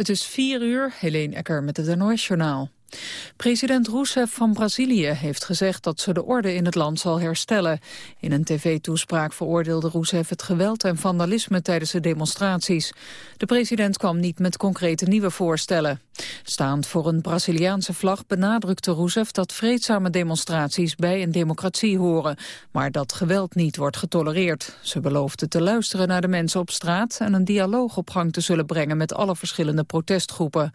Het is vier uur, Helene Ecker met het NOS-journaal. President Rousseff van Brazilië heeft gezegd dat ze de orde in het land zal herstellen. In een tv-toespraak veroordeelde Rousseff het geweld en vandalisme tijdens de demonstraties. De president kwam niet met concrete nieuwe voorstellen. Staand voor een Braziliaanse vlag benadrukte Rousseff dat vreedzame demonstraties bij een democratie horen, maar dat geweld niet wordt getolereerd. Ze beloofde te luisteren naar de mensen op straat en een dialoog op gang te zullen brengen met alle verschillende protestgroepen.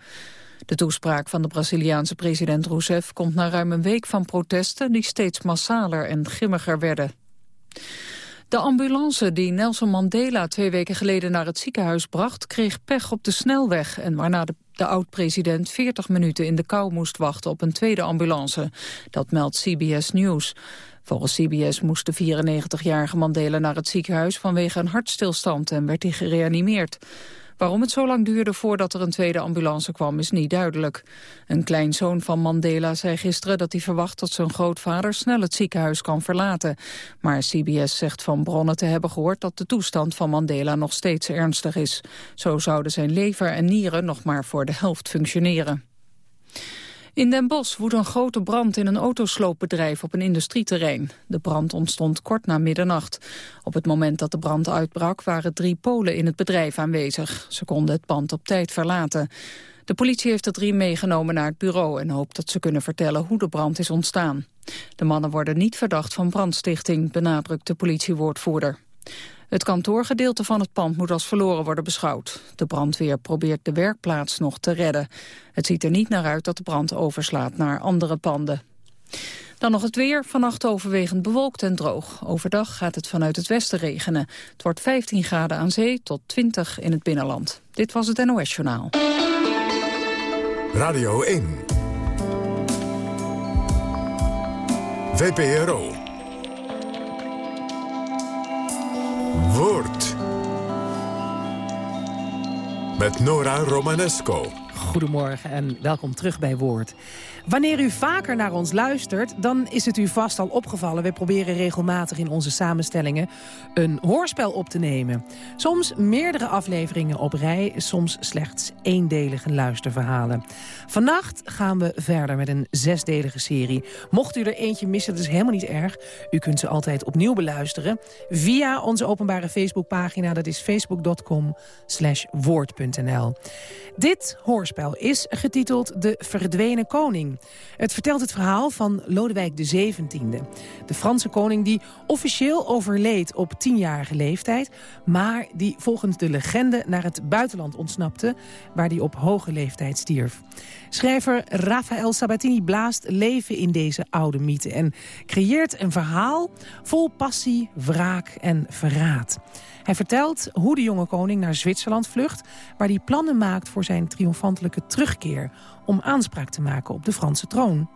De toespraak van de Braziliaanse president Rousseff komt na ruim een week van protesten die steeds massaler en grimmiger werden. De ambulance die Nelson Mandela twee weken geleden naar het ziekenhuis bracht... kreeg pech op de snelweg en waarna de, de oud-president 40 minuten in de kou moest wachten op een tweede ambulance. Dat meldt CBS News. Volgens CBS moest de 94-jarige Mandela naar het ziekenhuis vanwege een hartstilstand en werd hij gereanimeerd. Waarom het zo lang duurde voordat er een tweede ambulance kwam is niet duidelijk. Een kleinzoon van Mandela zei gisteren dat hij verwacht dat zijn grootvader snel het ziekenhuis kan verlaten. Maar CBS zegt van bronnen te hebben gehoord dat de toestand van Mandela nog steeds ernstig is. Zo zouden zijn lever en nieren nog maar voor de helft functioneren. In Den Bosch woedt een grote brand in een autosloopbedrijf op een industrieterrein. De brand ontstond kort na middernacht. Op het moment dat de brand uitbrak waren drie Polen in het bedrijf aanwezig. Ze konden het pand op tijd verlaten. De politie heeft de drie meegenomen naar het bureau en hoopt dat ze kunnen vertellen hoe de brand is ontstaan. De mannen worden niet verdacht van brandstichting, benadrukt de politiewoordvoerder. Het kantoorgedeelte van het pand moet als verloren worden beschouwd. De brandweer probeert de werkplaats nog te redden. Het ziet er niet naar uit dat de brand overslaat naar andere panden. Dan nog het weer, vannacht overwegend bewolkt en droog. Overdag gaat het vanuit het westen regenen. Het wordt 15 graden aan zee tot 20 in het binnenland. Dit was het NOS Journaal. Radio 1. VPRO. Woord. Met Nora Romanesco. Goedemorgen en welkom terug bij Woord. Wanneer u vaker naar ons luistert, dan is het u vast al opgevallen. We proberen regelmatig in onze samenstellingen een hoorspel op te nemen. Soms meerdere afleveringen op rij, soms slechts eendelige luisterverhalen. Vannacht gaan we verder met een zesdelige serie. Mocht u er eentje missen, dat is helemaal niet erg. U kunt ze altijd opnieuw beluisteren via onze openbare Facebookpagina. Dat is facebook.com woord.nl. Dit hoorspel is getiteld De Verdwenen Koning. Het vertelt het verhaal van Lodewijk XVII. De Franse koning die officieel overleed op tienjarige leeftijd... maar die volgens de legende naar het buitenland ontsnapte... waar hij op hoge leeftijd stierf. Schrijver Raphaël Sabatini blaast leven in deze oude mythe... en creëert een verhaal vol passie, wraak en verraad. Hij vertelt hoe de jonge koning naar Zwitserland vlucht... waar hij plannen maakt voor zijn terugkeer... om aanspraak te maken op de Franse troon.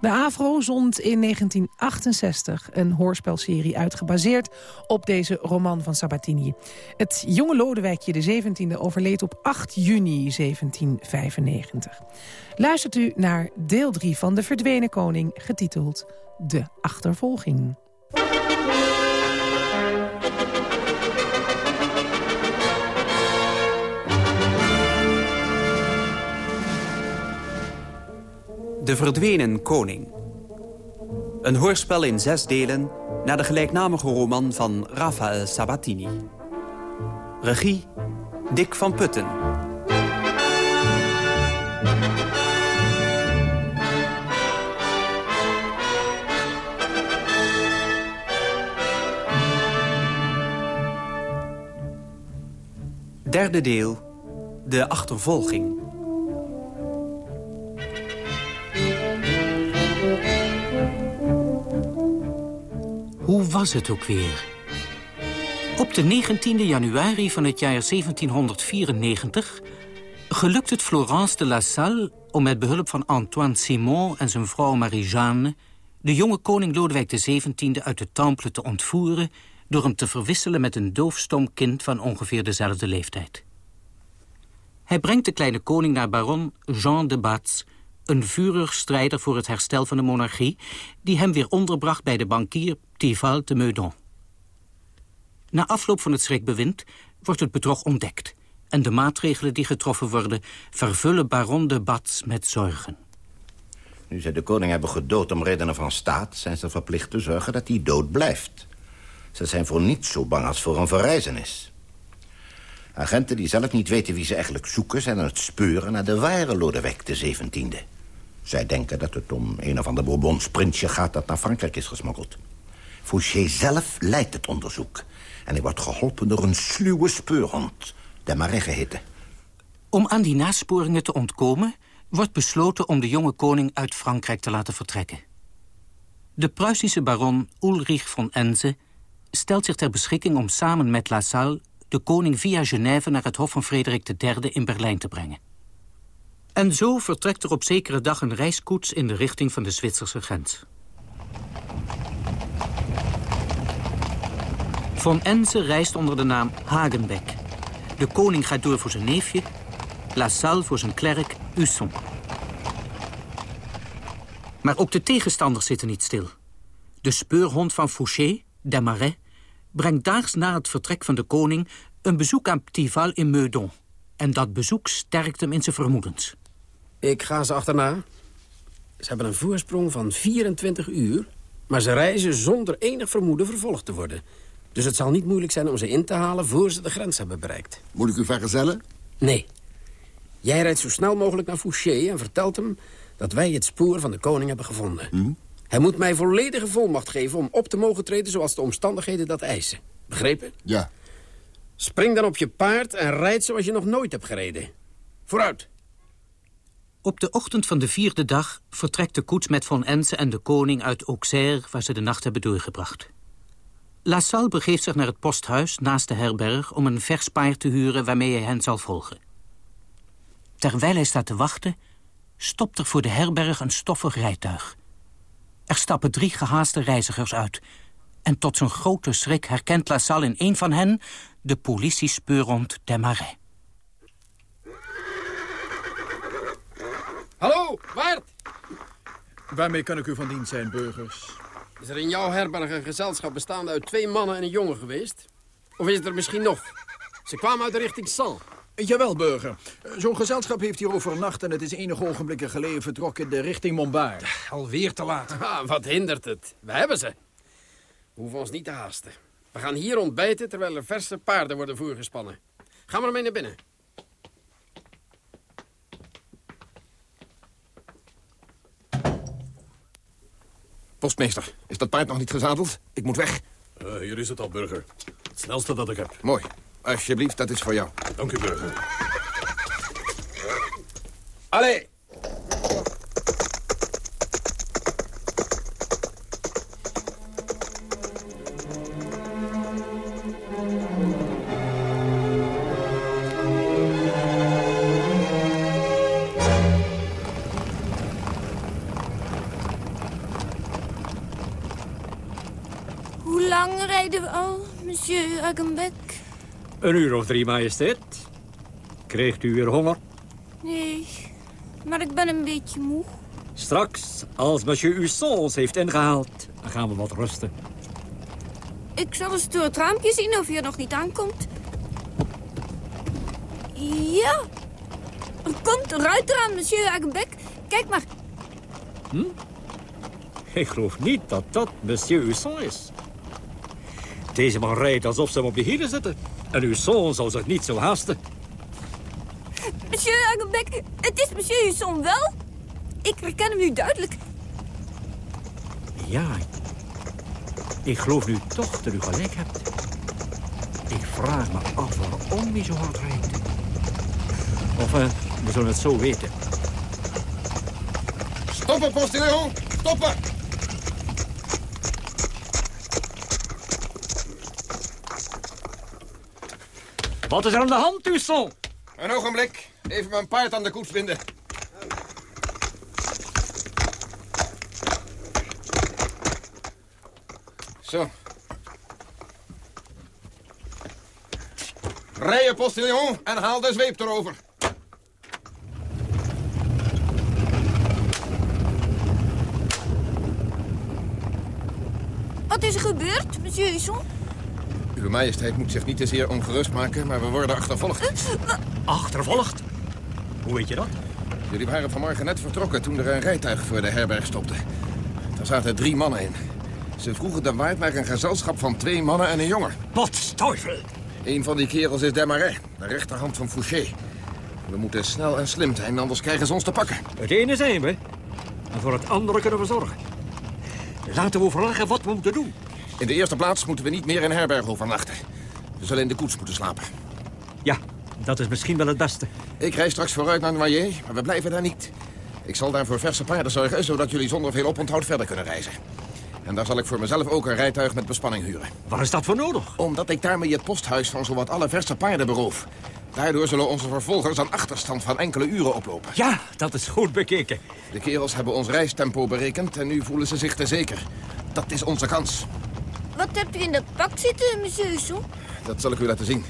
De AVRO zond in 1968 een hoorspelserie uit... gebaseerd op deze roman van Sabatini. Het jonge Lodewijkje de 17e overleed op 8 juni 1795. Luistert u naar deel 3 van De Verdwenen Koning, getiteld De Achtervolging. De Verdwenen Koning. Een hoorspel in zes delen naar de gelijknamige roman van Raphaël Sabatini. Regie Dick van Putten. Derde deel, de achtervolging. Hoe was het ook weer? Op de 19e januari van het jaar 1794 gelukt het Florence de La Salle om met behulp van Antoine Simon en zijn vrouw Marie-Jeanne de jonge koning Lodewijk XVII uit de Temple te ontvoeren door hem te verwisselen met een doofstom kind van ongeveer dezelfde leeftijd. Hij brengt de kleine koning naar baron Jean de Batz, een vurig strijder voor het herstel van de monarchie... die hem weer onderbracht bij de bankier Thival de Meudon. Na afloop van het schrikbewind wordt het bedrog ontdekt... en de maatregelen die getroffen worden... vervullen baron de Bats met zorgen. Nu zij de koning hebben gedood om redenen van staat... zijn ze verplicht te zorgen dat hij dood blijft. Ze zijn voor niets zo bang als voor een verrijzenis. Agenten die zelf niet weten wie ze eigenlijk zoeken... zijn aan het speuren naar de ware Lodewijk de 17e. Zij denken dat het om een of ander Bourbons prinsje gaat... dat naar Frankrijk is gesmokkeld. Fouché zelf leidt het onderzoek. En hij wordt geholpen door een sluwe speurhond. De Marais geheten. Om aan die nasporingen te ontkomen... wordt besloten om de jonge koning uit Frankrijk te laten vertrekken. De Pruisische baron Ulrich von Enze stelt zich ter beschikking om samen met La Salle de koning via Genève naar het hof van Frederik III in Berlijn te brengen. En zo vertrekt er op zekere dag een reiskoets in de richting van de Zwitserse grens. Von Enze reist onder de naam Hagenbeck. De koning gaat door voor zijn neefje, La Salle voor zijn klerk Husson. Maar ook de tegenstanders zitten niet stil. De speurhond van Fouché, Desmarais, brengt daags na het vertrek van de koning... een bezoek aan Ptival in Meudon. En dat bezoek sterkt hem in zijn vermoedens. Ik ga ze achterna. Ze hebben een voorsprong van 24 uur... maar ze reizen zonder enig vermoeden vervolgd te worden. Dus het zal niet moeilijk zijn om ze in te halen... voor ze de grens hebben bereikt. Moet ik u vergezellen? Nee. Jij rijdt zo snel mogelijk naar Fouché en vertelt hem... dat wij het spoor van de koning hebben gevonden. Hm? Hij moet mij volledige volmacht geven om op te mogen treden... zoals de omstandigheden dat eisen. Begrepen? Ja. Spring dan op je paard en rijd zoals je nog nooit hebt gereden. Vooruit. Op de ochtend van de vierde dag vertrekt de koets met Von Ense en de koning uit Auxerre... waar ze de nacht hebben doorgebracht. La Salle begeeft zich naar het posthuis naast de herberg... om een vers paard te huren waarmee hij hen zal volgen. Terwijl hij staat te wachten, stopt er voor de herberg een stoffig rijtuig. Er stappen drie gehaaste reizigers uit. En tot zijn grote schrik herkent La Salle in een van hen... de politiespeurhond Desmarais. Hallo, Waard! Waarmee kan ik u van dienst zijn, burgers? Is er in jouw herberg een gezelschap bestaande uit twee mannen en een jongen geweest? Of is het er misschien nog? Ze kwamen uit de richting San. Jawel, burger. Zo'n gezelschap heeft hier overnacht en het is enige ogenblikken geleden vertrokken in de richting Montbard. Alweer te laat. Ah, wat hindert het? We hebben ze. We hoeven ons niet te haasten. We gaan hier ontbijten terwijl er verse paarden worden voorgespannen. Ga maar mee naar binnen. Postmeester, is dat paard nog niet gezadeld? Ik moet weg. Uh, hier is het al, burger. Het snelste dat ik heb. Mooi. Alsjeblieft, dat is voor jou. Dank u, burger. Allee! Een uur of drie, majesteit. Kreegt u weer honger? Nee, maar ik ben een beetje moe. Straks, als monsieur Husson ons heeft ingehaald, dan gaan we wat rusten. Ik zal eens door het raampje zien of hij er nog niet aankomt. Ja, er komt een ruiter aan, monsieur Hagenbeck. Kijk maar. Hm? Ik geloof niet dat dat monsieur Husson is. Deze man rijdt alsof ze hem op de hielen zitten. En uw zoon zal zich niet zo haasten. Monsieur Hagenbeck, het is monsieur Husson wel. Ik herken hem nu duidelijk. Ja, ik geloof nu toch dat u gelijk hebt. Ik vraag me af waarom hij zo hard rijdt. Of uh, we zullen het zo weten. Stoppen, postillon! Stoppen! Wat is er aan de hand, Husson? Een ogenblik. Even mijn paard aan de koets binden. Zo. Rijden, postillon, en haal de zweep erover. Wat is er gebeurd, monsieur Husson? Uw majesteit moet zich niet te zeer ongerust maken, maar we worden achtervolgd. Achtervolgd? Hoe weet je dat? Jullie waren vanmorgen net vertrokken toen er een rijtuig voor de herberg stopte. Daar zaten drie mannen in. Ze vroegen de waard naar een gezelschap van twee mannen en een jongen. Wat teufel! Een van die kerels is Desmarais, de rechterhand van Fouché. We moeten snel en slim zijn, anders krijgen ze ons te pakken. Het ene zijn we, en voor het andere kunnen we zorgen. Laten we overleggen wat we moeten doen. In de eerste plaats moeten we niet meer in herberg overnachten. We zullen in de koets moeten slapen. Ja, dat is misschien wel het beste. Ik rijd straks vooruit naar Noyer, maar we blijven daar niet. Ik zal daar voor verse paarden zorgen, zodat jullie zonder veel oponthoud verder kunnen reizen. En daar zal ik voor mezelf ook een rijtuig met bespanning huren. Waar is dat voor nodig? Omdat ik daarmee het posthuis van zowat alle verse paarden beroof. Daardoor zullen onze vervolgers een achterstand van enkele uren oplopen. Ja, dat is goed bekeken. De kerels hebben ons reistempo berekend en nu voelen ze zich te zeker. Dat is onze kans. Wat hebt u in dat pak zitten, monsieur Husson? Dat zal ik u laten zien.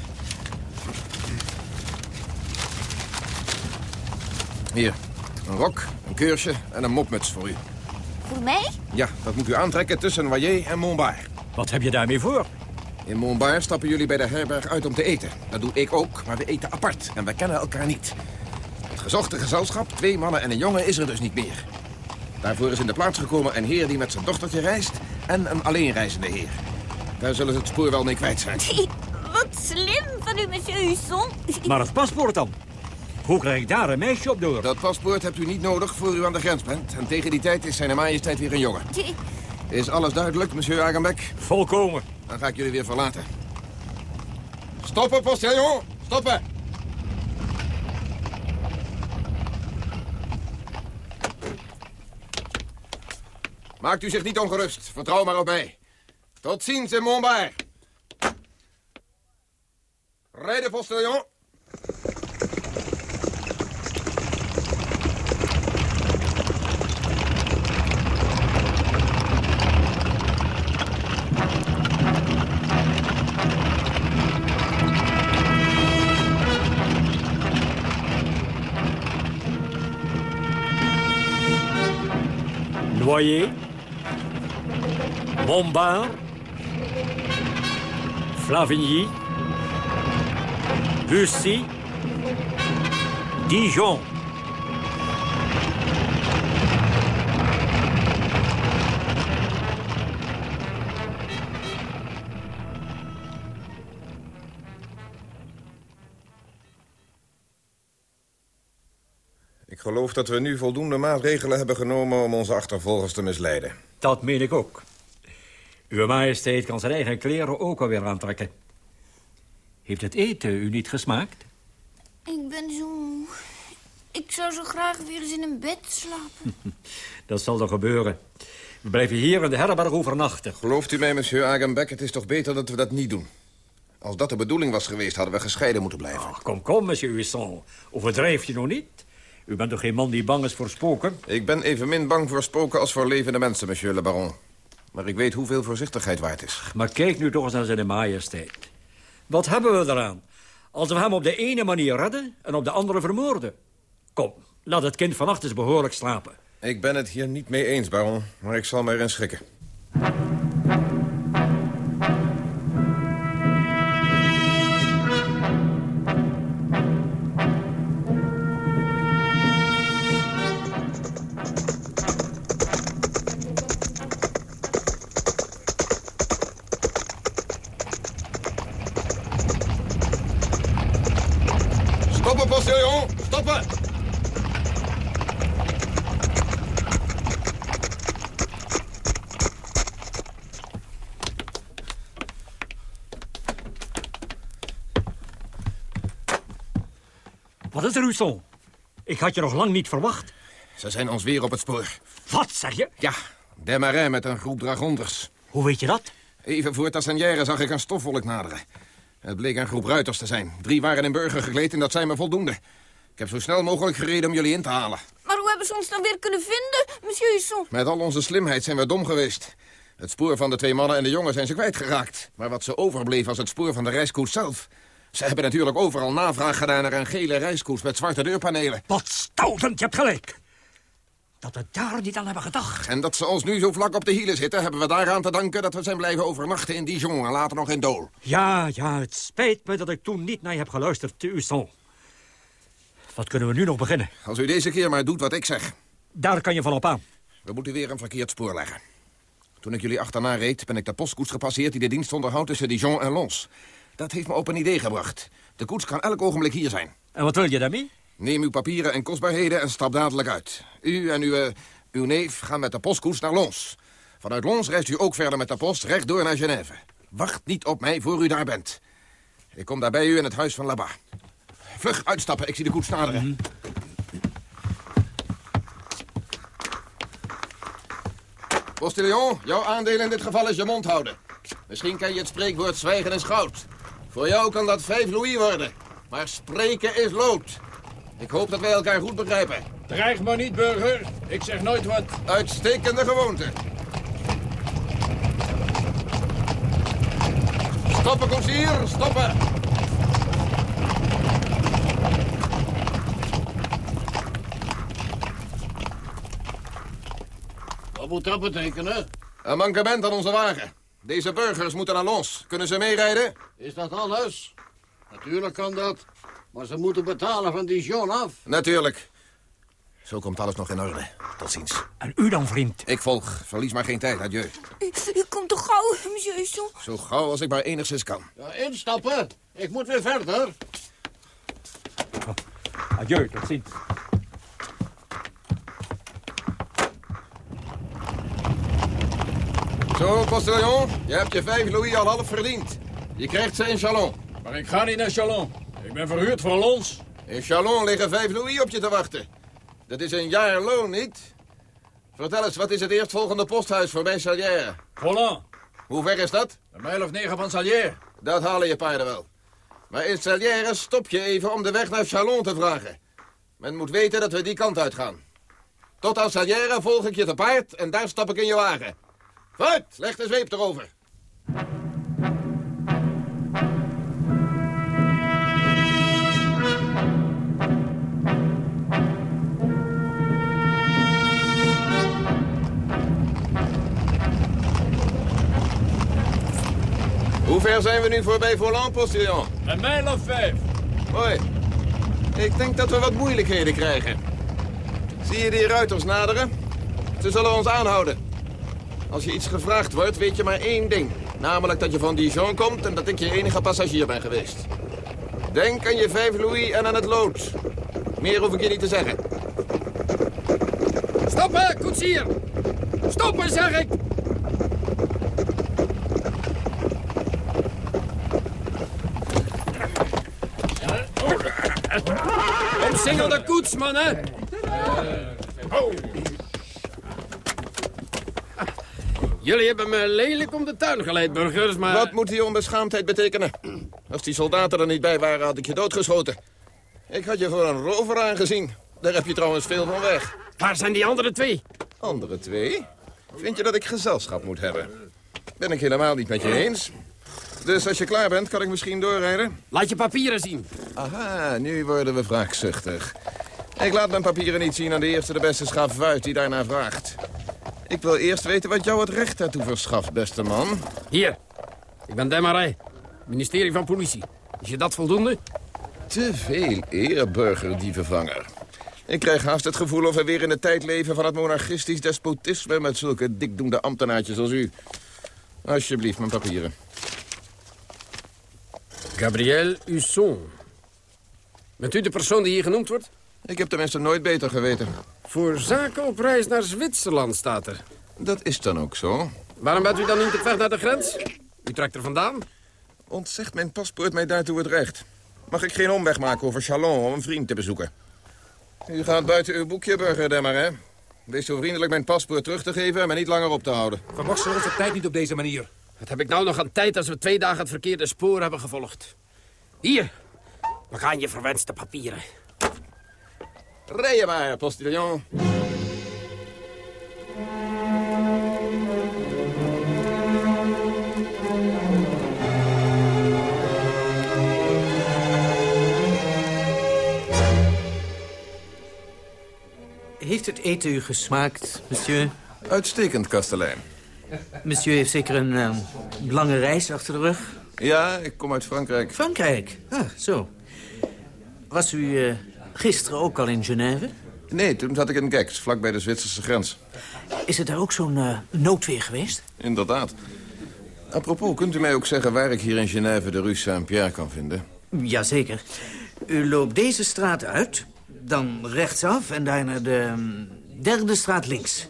Hier, een rok, een keursje en een mopmuts voor u. Voor mij? Ja, dat moet u aantrekken tussen Noyer en Montbar. Wat heb je daarmee voor? In Montbar stappen jullie bij de herberg uit om te eten. Dat doe ik ook, maar we eten apart en we kennen elkaar niet. Het gezochte gezelschap, twee mannen en een jongen, is er dus niet meer. Daarvoor is in de plaats gekomen een heer die met zijn dochtertje reist... en een alleenreizende heer. Daar zullen ze het spoor wel mee kwijt zijn. Wat slim van u, monsieur Husson. Maar het paspoort dan? Hoe krijg ik daar een meisje op door? Dat paspoort hebt u niet nodig voor u aan de grens bent. En tegen die tijd is zijn majesteit weer een jongen. Is alles duidelijk, monsieur Agenbeck? Volkomen. Dan ga ik jullie weer verlaten. Stoppen, postillon! Stoppen! Maakt u zich niet ongerust. Vertrouw maar op mij. Tot ziens in Montbar. Rijden, postillon. Montbar, Flavigny, Bussy, Dijon. Ik geloof dat we nu voldoende maatregelen hebben genomen om onze achtervolgers te misleiden. Dat meen ik ook. Uw majesteit kan zijn eigen kleren ook alweer aantrekken. Heeft het eten u niet gesmaakt? Ik ben zo moe. Ik zou zo graag weer eens in een bed slapen. Dat zal er gebeuren. We blijven hier in de herberg overnachten. Gelooft u mij, monsieur Agenbeck, het is toch beter dat we dat niet doen. Als dat de bedoeling was geweest, hadden we gescheiden moeten blijven. Ach, kom, kom, monsieur Huisson. Overdrijf je nog niet? U bent toch geen man die bang is voor spoken? Ik ben evenmin bang voor spoken als voor levende mensen, monsieur le baron. Maar ik weet hoeveel voorzichtigheid waard is. Maar kijk nu toch eens naar zijn majesteit. Wat hebben we eraan? Als we hem op de ene manier redden en op de andere vermoorden. Kom, laat het kind vannacht eens behoorlijk slapen. Ik ben het hier niet mee eens, baron, maar ik zal me erin schikken. Had je nog lang niet verwacht. Ze zijn ons weer op het spoor. Wat, zeg je? Ja, Desmarais met een groep dragonders. Hoe weet je dat? Even voor Tassanière zag ik een stofwolk naderen. Het bleek een groep ruiters te zijn. Drie waren in burger gekleed en dat zijn me voldoende. Ik heb zo snel mogelijk gereden om jullie in te halen. Maar hoe hebben ze ons dan weer kunnen vinden, monsieur Husson? Met al onze slimheid zijn we dom geweest. Het spoor van de twee mannen en de jongen zijn ze kwijtgeraakt. Maar wat ze overbleef was het spoor van de reiskoets zelf. Ze hebben natuurlijk overal navraag gedaan naar een gele reiskoets met zwarte deurpanelen. Wat stoutend, je hebt gelijk. dat we daar niet aan hebben gedacht. En dat ze ons nu zo vlak op de hielen zitten... hebben we daaraan te danken dat we zijn blijven overnachten in Dijon... en later nog in Dole. Ja, ja, het spijt me dat ik toen niet naar je heb geluisterd, te Usson. Wat kunnen we nu nog beginnen? Als u deze keer maar doet wat ik zeg. Daar kan je van op aan. We moeten weer een verkeerd spoor leggen. Toen ik jullie achterna reed, ben ik de postkoets gepasseerd... die de dienst onderhoudt tussen Dijon en Lons. Dat heeft me op een idee gebracht. De koets kan elk ogenblik hier zijn. En wat wil je daarmee? Neem uw papieren en kostbaarheden en stap dadelijk uit. U en uw, eh, uw neef gaan met de postkoets naar Lons. Vanuit Lons reist u ook verder met de post rechtdoor naar Genève. Wacht niet op mij voor u daar bent. Ik kom daar bij u in het huis van Labat. Vlug uitstappen, ik zie de koets naderen. Postillon, jouw aandeel in dit geval is je mond houden. Misschien ken je het spreekwoord zwijgen is goud. Voor jou kan dat vijf louis worden. Maar spreken is lood. Ik hoop dat wij elkaar goed begrijpen. Dreig maar niet, burger. Ik zeg nooit wat. Uitstekende gewoonte. Stoppen, koetsier, stoppen. Wat moet dat betekenen? Een mankement aan onze wagen. Deze burgers moeten naar Lons. Kunnen ze meerijden? Is dat alles? Natuurlijk kan dat. Maar ze moeten betalen van Dijon af. Natuurlijk. Zo komt alles nog in orde. Tot ziens. En u dan, vriend? Ik volg. Verlies maar geen tijd. Adieu. U, u komt toch gauw, monsieur Husson? Zo gauw als ik maar enigszins kan. Ja, instappen. Ik moet weer verder. Adieu, tot ziens. Zo, postillon. Je hebt je vijf louis al half verdiend. Je krijgt ze in Chalon. Maar ik ga niet naar Chalon. Ik ben verhuurd voor Lons. In Chalon liggen vijf louis op je te wachten. Dat is een jaar loon, niet? Vertel eens, wat is het eerstvolgende posthuis voorbij Salière? Volant. Hoe ver is dat? Een mijl of negen van Salière. Dat halen je paarden wel. Maar in Salière stop je even om de weg naar Chalon te vragen. Men moet weten dat we die kant uit gaan. Tot aan Salière volg ik je te paard en daar stap ik in je wagen. Vooruit, leg de zweep erover. Hoe ver zijn we nu voorbij Volant, postillon? Een mijl of vijf. Hoi. Ik denk dat we wat moeilijkheden krijgen. Zie je die ruiters naderen? Ze zullen ons aanhouden. Als je iets gevraagd wordt, weet je maar één ding. Namelijk dat je van Dijon komt en dat ik je enige passagier ben geweest. Denk aan je vijf louis en aan het lood. Meer hoef ik je niet te zeggen. Stoppen, koetsier! Stoppen, zeg ik! Omsingel de koets, mannen! Jullie hebben me lelijk om de tuin geleid, burgers, maar... Wat moet die onbeschaamdheid betekenen? Als die soldaten er niet bij waren, had ik je doodgeschoten. Ik had je voor een rover aangezien. Daar heb je trouwens veel van weg. Waar zijn die andere twee? Andere twee? Vind je dat ik gezelschap moet hebben? Ben ik helemaal niet met je eens. Dus als je klaar bent, kan ik misschien doorrijden? Laat je papieren zien. Aha, nu worden we wraakzuchtig. Ik laat mijn papieren niet zien aan de eerste de beste schavuit die daarna vraagt. Ik wil eerst weten wat jou het recht daartoe verschaft, beste man. Hier, ik ben Demarij, ministerie van Politie. Is je dat voldoende? Te veel eer, burgerdievenvanger. Ik krijg haast het gevoel of we weer in de tijd leven van het monarchistisch despotisme... met zulke dikdoende ambtenaartjes als u. Alsjeblieft, mijn papieren. Gabriel Husson. Bent u de persoon die hier genoemd wordt? Ik heb tenminste nooit beter geweten. Voor zaken op reis naar Zwitserland staat er. Dat is dan ook zo. Waarom bent u dan niet op weg naar de grens? U trekt er vandaan? Ontzegt mijn paspoort mij daartoe het recht? Mag ik geen omweg maken over Chalon om een vriend te bezoeken? U gaat buiten uw boekje, burger Demmer, Wees zo vriendelijk mijn paspoort terug te geven en me niet langer op te houden. Verwassen onze tijd niet op deze manier. Wat heb ik nou nog aan tijd als we twee dagen het verkeerde spoor hebben gevolgd? Hier, we gaan je verwenste papieren. Rij je maar, postillon. heeft het eten u gesmaakt, monsieur? Uitstekend, kastelein. Monsieur heeft zeker een uh, lange reis achter de rug. Ja, ik kom uit Frankrijk. Frankrijk? Ah, zo. Was u uh, gisteren ook al in Genève? Nee, toen zat ik in Gex, vlakbij de Zwitserse grens. Is het daar ook zo'n uh, noodweer geweest? Inderdaad. Apropos, kunt u mij ook zeggen waar ik hier in Genève de rue Saint-Pierre kan vinden? Jazeker. U loopt deze straat uit, dan rechtsaf en daarna de um, derde straat links.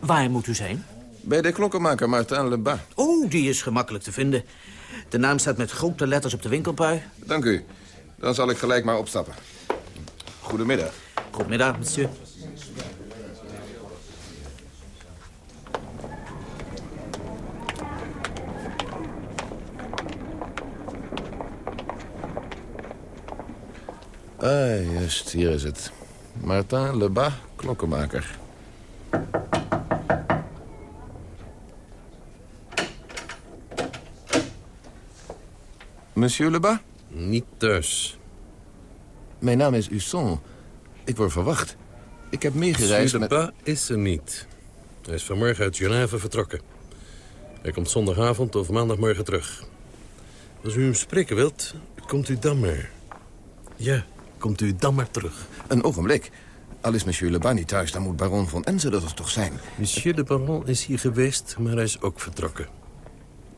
Waar moet u zijn? Bij de klokkenmaker Martin Lebas. Oh, die is gemakkelijk te vinden. De naam staat met grote letters op de winkelpui. Dank u. Dan zal ik gelijk maar opstappen. Goedemiddag. Goedemiddag, monsieur. Ah, juist, hier is het. Martin Lebas, klokkenmaker. Monsieur Lebas? Niet thuis. Mijn naam is Usson. Ik word verwacht. Ik heb meegereisd met... Lebas is er niet. Hij is vanmorgen uit Genève vertrokken. Hij komt zondagavond of maandagmorgen terug. Als u hem spreken wilt, komt u dan maar. Ja, komt u dan maar terug. Een ogenblik. Al is monsieur Lebas niet thuis, dan moet baron van Enze dat er toch zijn. Monsieur de baron is hier geweest, maar hij is ook vertrokken.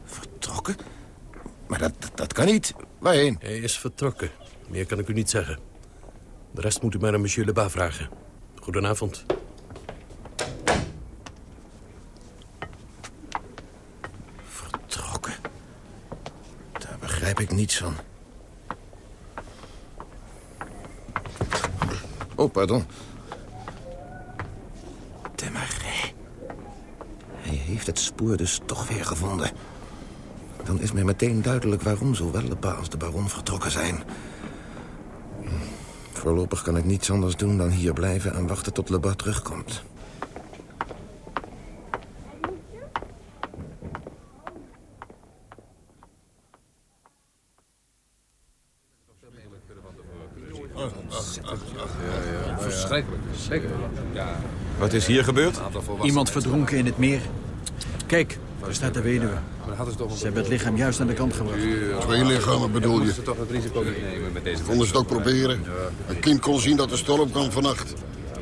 Vertrokken? Maar dat, dat kan niet. Waarheen? Hij is vertrokken. Meer kan ik u niet zeggen. De rest moet u maar aan monsieur Lebas vragen. Goedenavond. Vertrokken? Daar begrijp ik niets van. Oh, pardon. Demaré. Hij heeft het spoor dus toch weer gevonden. Dan is mij meteen duidelijk waarom zowel Lebas als de baron vertrokken zijn. Voorlopig kan ik niets anders doen dan hier blijven en wachten tot Lebas terugkomt. Verschrikkelijk. Zeker. Ja. Wat is hier gebeurd? Iemand verdronken in het meer. Kijk, daar staat de weduwe. Ze hebben het lichaam juist aan de kant gebracht. Twee lichamen bedoel je? Ze toch het risico niet nemen met deze Konden ze het ook proberen? Een kind kon zien dat de storm kwam vannacht.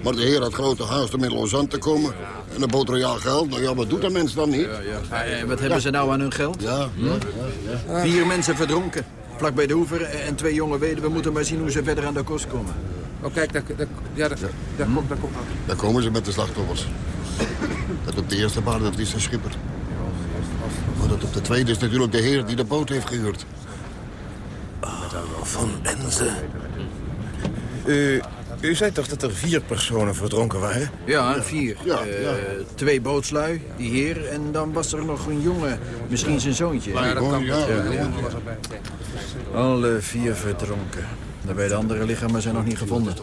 Maar de heer had grote haast om in Lausanne te komen. En een boot royaal geld. Nou ja, wat doet een mens dan niet? En wat hebben ze nou aan hun geld? Ja. Vier mensen verdronken. Vlak bij de oever en twee jonge weduwen moeten maar zien hoe ze verder aan de kost komen. Oh, kijk, daar, daar, ja, daar, daar, komt, daar komt Daar komen ze met de slachtoffers. Dat op de eerste baan, dat is de schipper. Maar dat op de tweede is natuurlijk de heer die de boot heeft gehuurd. Van Enze. U, u zei toch dat er vier personen verdronken waren? Ja, vier. Ja, Eh. Twee bootslui, die heer. En dan was er nog een jongen, misschien zijn zoontje. Ja, dat kan. Ja. Alle vier verdronken. De beide andere lichamen zijn nog niet gevonden.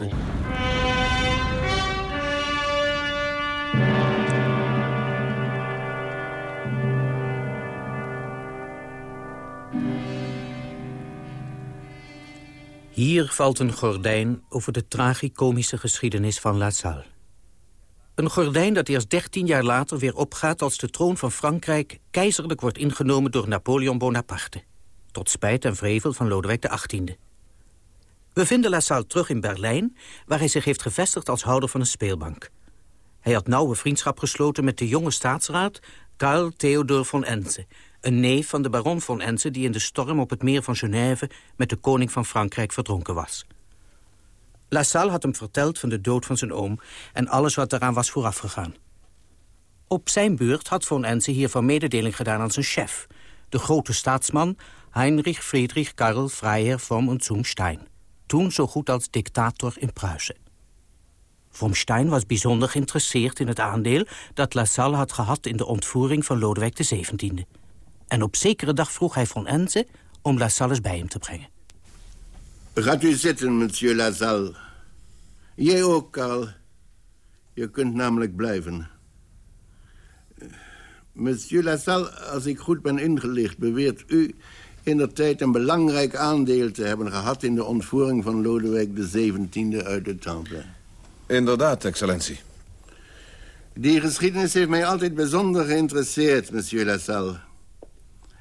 Hier valt een gordijn over de tragicomische geschiedenis van La Salle. Een gordijn dat eerst 13 jaar later weer opgaat als de troon van Frankrijk keizerlijk wordt ingenomen door Napoleon Bonaparte. Tot spijt en vrevel van Lodewijk XVIII. We vinden La Salle terug in Berlijn, waar hij zich heeft gevestigd als houder van een speelbank. Hij had nauwe vriendschap gesloten met de jonge staatsraad Karl Theodor von Ense, een neef van de baron von Ense die in de storm op het meer van Genève met de koning van Frankrijk verdronken was. La Salle had hem verteld van de dood van zijn oom en alles wat daaraan was voorafgegaan. Op zijn beurt had von Ense hiervan mededeling gedaan aan zijn chef, de grote staatsman Heinrich Friedrich Karl Freiherr von und zum Stein, toen zo goed als dictator in Pruisen. Vom Stein was bijzonder geïnteresseerd in het aandeel dat La Salle had gehad in de ontvoering van Lodewijk XVII. En op zekere dag vroeg hij von Enze om La Salles bij hem te brengen. Gaat u zitten, monsieur Lasalle. Jij ook, Karl. Je kunt namelijk blijven. Eh, Monsieur Lasalle, als ik goed ben ingelicht... beweert u in der tijd een belangrijk aandeel te hebben gehad... in de ontvoering van Lodewijk XVII uit de Temple. Inderdaad, excellentie. Die geschiedenis heeft mij altijd bijzonder geïnteresseerd, monsieur Lassalle.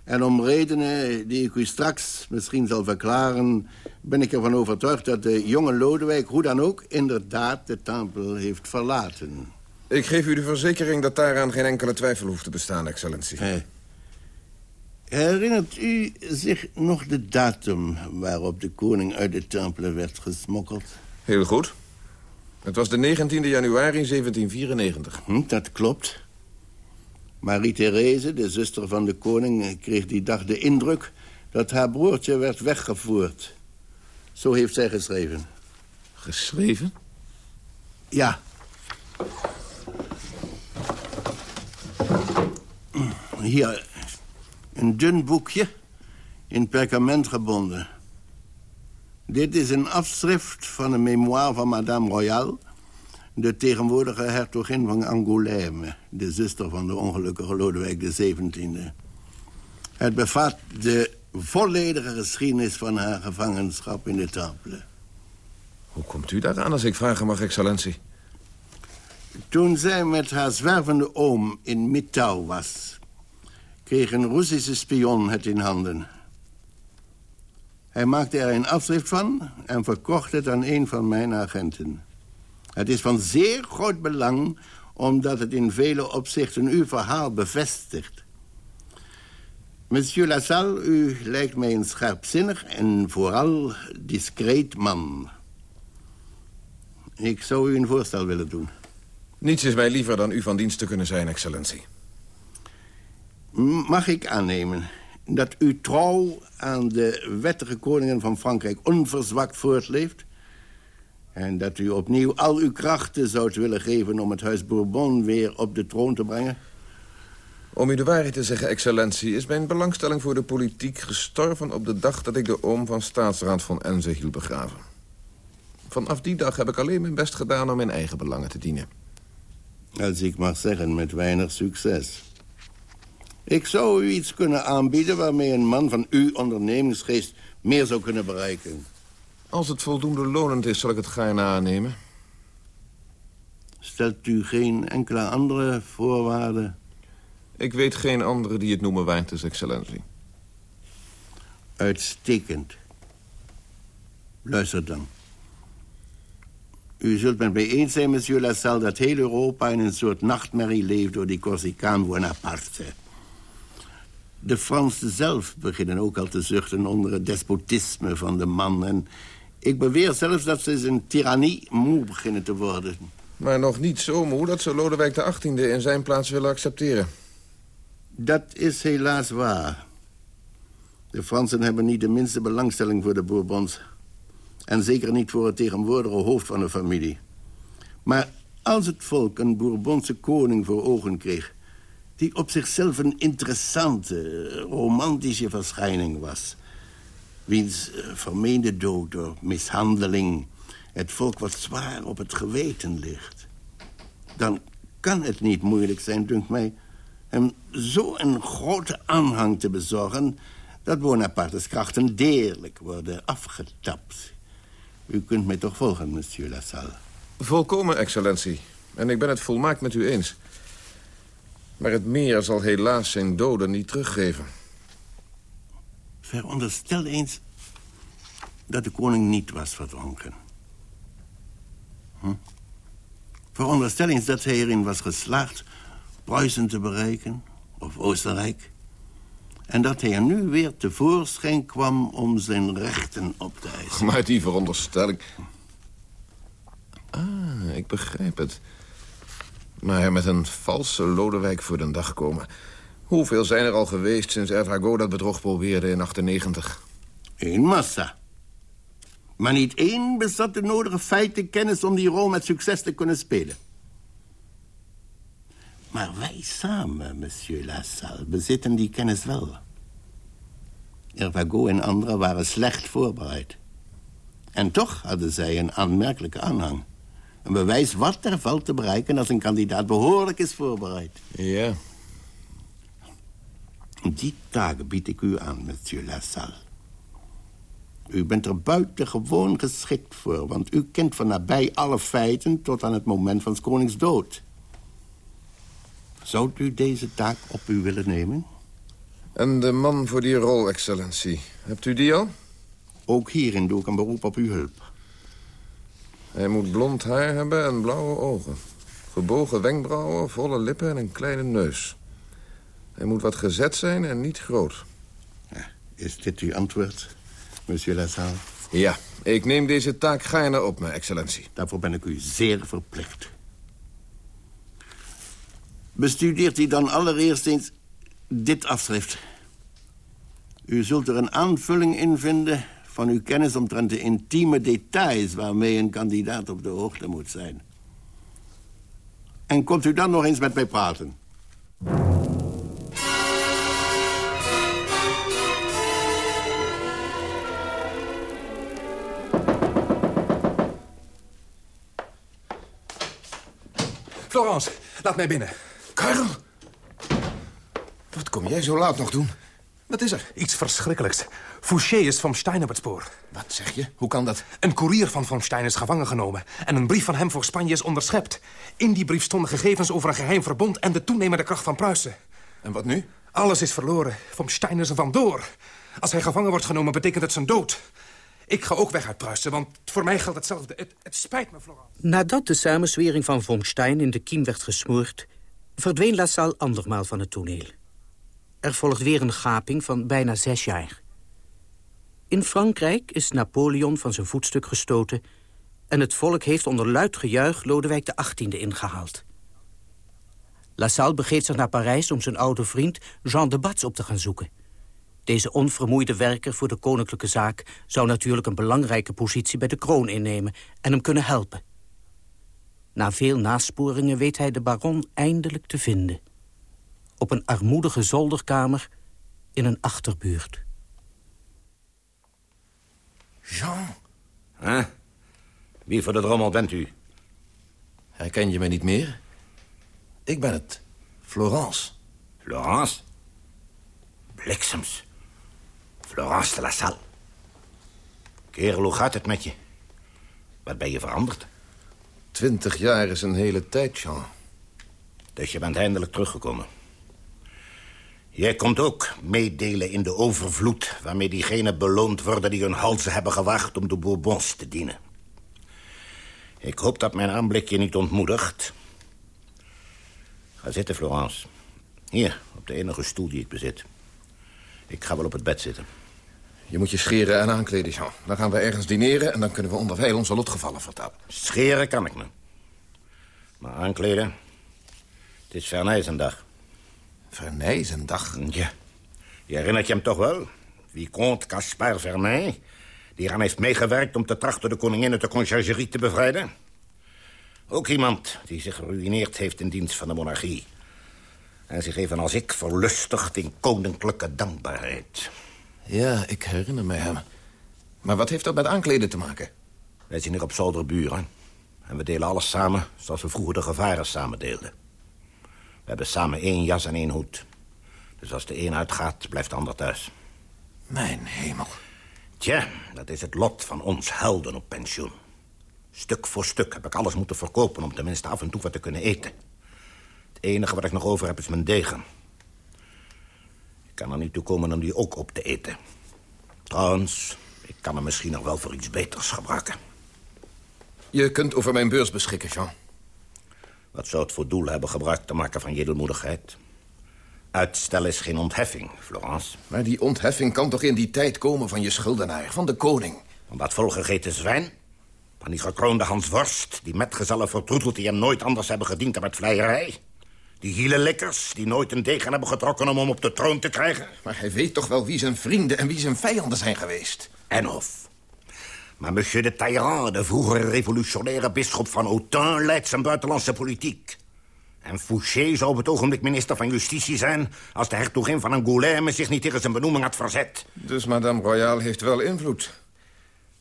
En om redenen die ik u straks misschien zal verklaren... ben ik ervan overtuigd dat de jonge Lodewijk, hoe dan ook... inderdaad de tempel heeft verlaten. Ik geef u de verzekering dat daaraan geen enkele twijfel hoeft te bestaan, excellentie. Herinnert u zich nog de datum waarop de koning uit de tempel werd gesmokkeld? Heel goed. Het was de 19e januari 1794. Hm, dat klopt. Marie-Therese, de zuster van de koning, kreeg die dag de indruk... dat haar broertje werd weggevoerd. Zo heeft zij geschreven. Geschreven? Ja. Hier, een dun boekje, in perkament gebonden. Dit is een afschrift van een memoire van Madame Royale... de tegenwoordige hertogin van Angoulême... de zuster van de ongelukkige Lodewijk XVII. Het bevat de volledige geschiedenis van haar gevangenschap in de Temple. Hoe komt u daaraan als ik vragen mag, excellentie? Toen zij met haar zwervende oom in Mittau was... kreeg een Russische spion het in handen. Hij maakte er een afschrift van en verkocht het aan een van mijn agenten. Het is van zeer groot belang... omdat het in vele opzichten uw verhaal bevestigt. Monsieur Lassalle, u lijkt mij een scherpzinnig en vooral discreet man. Ik zou u een voorstel willen doen. Niets is mij liever dan u van dienst te kunnen zijn, excellentie. Mag ik aannemen dat u trouw aan de wettige koningen van Frankrijk onverzwakt voortleeft... en dat u opnieuw al uw krachten zou willen geven om het huis Bourbon weer op de troon te brengen? Om u de waarheid te zeggen, excellentie... is mijn belangstelling voor de politiek gestorven op de dag... dat ik de oom van staatsraad van Enze hield begraven. Vanaf die dag heb ik alleen mijn best gedaan om mijn eigen belangen te dienen. Als ik mag zeggen, met weinig succes. Ik zou u iets kunnen aanbieden waarmee een man van uw ondernemingsgeest meer zou kunnen bereiken. Als het voldoende lonend is, zal ik het gaarne aannemen. Stelt u geen enkele andere voorwaarden? Ik weet geen andere die het noemen waard is, excellentie. Uitstekend. Luister dan. U zult met mij eens zijn, monsieur Lassalle... dat heel Europa in een soort nachtmerrie leeft... door die Corsicaan Bonaparte. De Fransen zelf beginnen ook al te zuchten... onder het despotisme van de man. En ik beweer zelfs dat ze zijn tirannie moe beginnen te worden. Maar nog niet zo moe dat ze Lodewijk XVIII in zijn plaats willen accepteren. Dat is helaas waar. De Fransen hebben niet de minste belangstelling voor de Bourbons... En zeker niet voor het tegenwoordige hoofd van de familie. Maar als het volk een Bourbonse koning voor ogen kreeg... die op zichzelf een interessante, romantische verschijning was... wiens eh, vermeende dood door mishandeling... het volk wat zwaar op het geweten ligt... dan kan het niet moeilijk zijn, dunkt mij... hem zo een grote aanhang te bezorgen... dat Bonaparte's krachten deerlijk worden afgetapt... U kunt mij toch volgen, monsieur Lassalle? Volkomen, excellentie. En ik ben het volmaakt met u eens. Maar het meer zal helaas zijn doden niet teruggeven. Veronderstel eens dat de koning niet was verdronken. Hm? Veronderstel eens dat hij erin was geslaagd... Pruisen te bereiken, of Oostenrijk... En dat hij er nu weer tevoorschijn kwam om zijn rechten op te eisen. Maar die veronderstelling... Ah, ik begrijp het. Maar met een valse Lodewijk voor de dag komen... Hoeveel zijn er al geweest sinds Ervago dat bedrog probeerde in 98? Eén massa. Maar niet één bezat de nodige feiten kennis om die rol met succes te kunnen spelen. Maar wij samen, monsieur Lassalle, bezitten die kennis wel. Ervago en anderen waren slecht voorbereid. En toch hadden zij een aanmerkelijke aanhang. Een bewijs wat er valt te bereiken als een kandidaat behoorlijk is voorbereid. Ja. Die taken bied ik u aan, monsieur Lassalle. U bent er buitengewoon geschikt voor, want u kent van nabij alle feiten tot aan het moment van konings dood. Zou u deze taak op u willen nemen? En de man voor die rol, excellentie. Hebt u die al? Ook hierin doe ik een beroep op uw hulp. Hij moet blond haar hebben en blauwe ogen. Gebogen wenkbrauwen, volle lippen en een kleine neus. Hij moet wat gezet zijn en niet groot. Is dit uw antwoord, monsieur Lassalle? Ja, ik neem deze taak gaarne op me, excellentie. Daarvoor ben ik u zeer verplicht. Bestudeert u dan allereerst eens dit afschrift. U zult er een aanvulling in vinden van uw kennis omtrent de intieme details... waarmee een kandidaat op de hoogte moet zijn. En komt u dan nog eens met mij praten? Florence, laat mij binnen. Karel? Wat kom jij zo laat nog doen? Wat is er? Iets verschrikkelijks. Fouché is van Stein op het spoor. Wat zeg je? Hoe kan dat? Een koerier van Von Stein is gevangen genomen... en een brief van hem voor Spanje is onderschept. In die brief stonden gegevens over een geheim verbond... en de toenemende kracht van Pruisen. En wat nu? Alles is verloren. Von Stein is er vandoor. Als hij gevangen wordt genomen, betekent het zijn dood. Ik ga ook weg uit Pruisen, want voor mij geldt hetzelfde. Het, spijt me, Florence. Nadat de samenzwering van Von Stein in de kiem werd gesmoord... verdween Lassalle andermaal van het toneel. Er volgt weer een gaping van bijna zes jaar. In Frankrijk is Napoleon van zijn voetstuk gestoten... en het volk heeft onder luid gejuich Lodewijk XVIII ingehaald. Lassalle begeeft zich naar Parijs om zijn oude vriend Jean de Bats op te gaan zoeken. Deze onvermoeide werker voor de koninklijke zaak... zou natuurlijk een belangrijke positie bij de kroon innemen... en hem kunnen helpen. Na veel nasporingen weet hij de baron eindelijk te vinden. Op een armoedige zolderkamer in een achterbuurt. Jean? Huh? Wie voor de drommel bent u? Herken je me niet meer? Ik ben het. Florence. Florence? Bliksems. Florence de La Salle. Kerel, hoe gaat het met je? Wat ben je veranderd? Twintig jaar is een hele tijd, Jean. Dus je bent eindelijk teruggekomen. Jij komt ook meedelen in de overvloed... waarmee diegenen beloond worden die hun halzen hebben gewacht... om de Bourbons te dienen. Ik hoop dat mijn aanblik je niet ontmoedigt. Ga zitten, Florence. Hier, op de enige stoel die ik bezit. Ik ga wel op het bed zitten. Je moet je scheren en aankleden, Jean. Dan gaan we ergens dineren en dan kunnen we onderwijl onze lotgevallen vertellen. Scheren kan ik me. Maar aankleden... Het is vernijzendag. Vernijzendag? Ja. Je herinnert je hem toch wel? Vicomte Caspar Vernij... die eraan heeft meegewerkt om te trachten de koningin uit de conciergerie te bevrijden. Ook iemand die zich geruïneerd heeft in dienst van de monarchie. En zich evenals ik verlustigt in koninklijke dankbaarheid. Ja, ik herinner me hem. Maar wat heeft dat met aankleden te maken? Wij zijn hier op zolder buren. En we delen alles samen zoals we vroeger de gevaren samen deelden. We hebben samen één jas en één hoed. Dus als de een uitgaat, blijft de ander thuis. Mijn hemel. Tja, dat is het lot van ons helden op pensioen. Stuk voor stuk heb ik alles moeten verkopen... om tenminste af en toe wat te kunnen eten. Het enige wat ik nog over heb is mijn degen. Ik kan er niet toe komen om die ook op te eten. Trouwens, ik kan hem misschien nog wel voor iets beters gebruiken. Je kunt over mijn beurs beschikken, Jean. Wat zou het voor doel hebben gebruik te maken van jedelmoedigheid? Uitstel is geen ontheffing, Florence. Maar die ontheffing kan toch in die tijd komen van je schuldenaar, van de koning? Van dat volgegeten zwijn? Van die gekroonde Hans Worst, die metgezellen vertroetelt... die hem nooit anders hebben gediend dan met vleierij? Die hielenlikkers, die nooit een degen hebben getrokken om hem op de troon te krijgen? Maar hij weet toch wel wie zijn vrienden en wie zijn vijanden zijn geweest? En of. Maar monsieur de Talleyrand, de vroegere revolutionaire bisschop van Autun... leidt zijn buitenlandse politiek. En Fouché zou op het ogenblik minister van Justitie zijn... als de hertogin van Angoulême zich niet tegen zijn benoeming had verzet. Dus Madame Royale heeft wel invloed.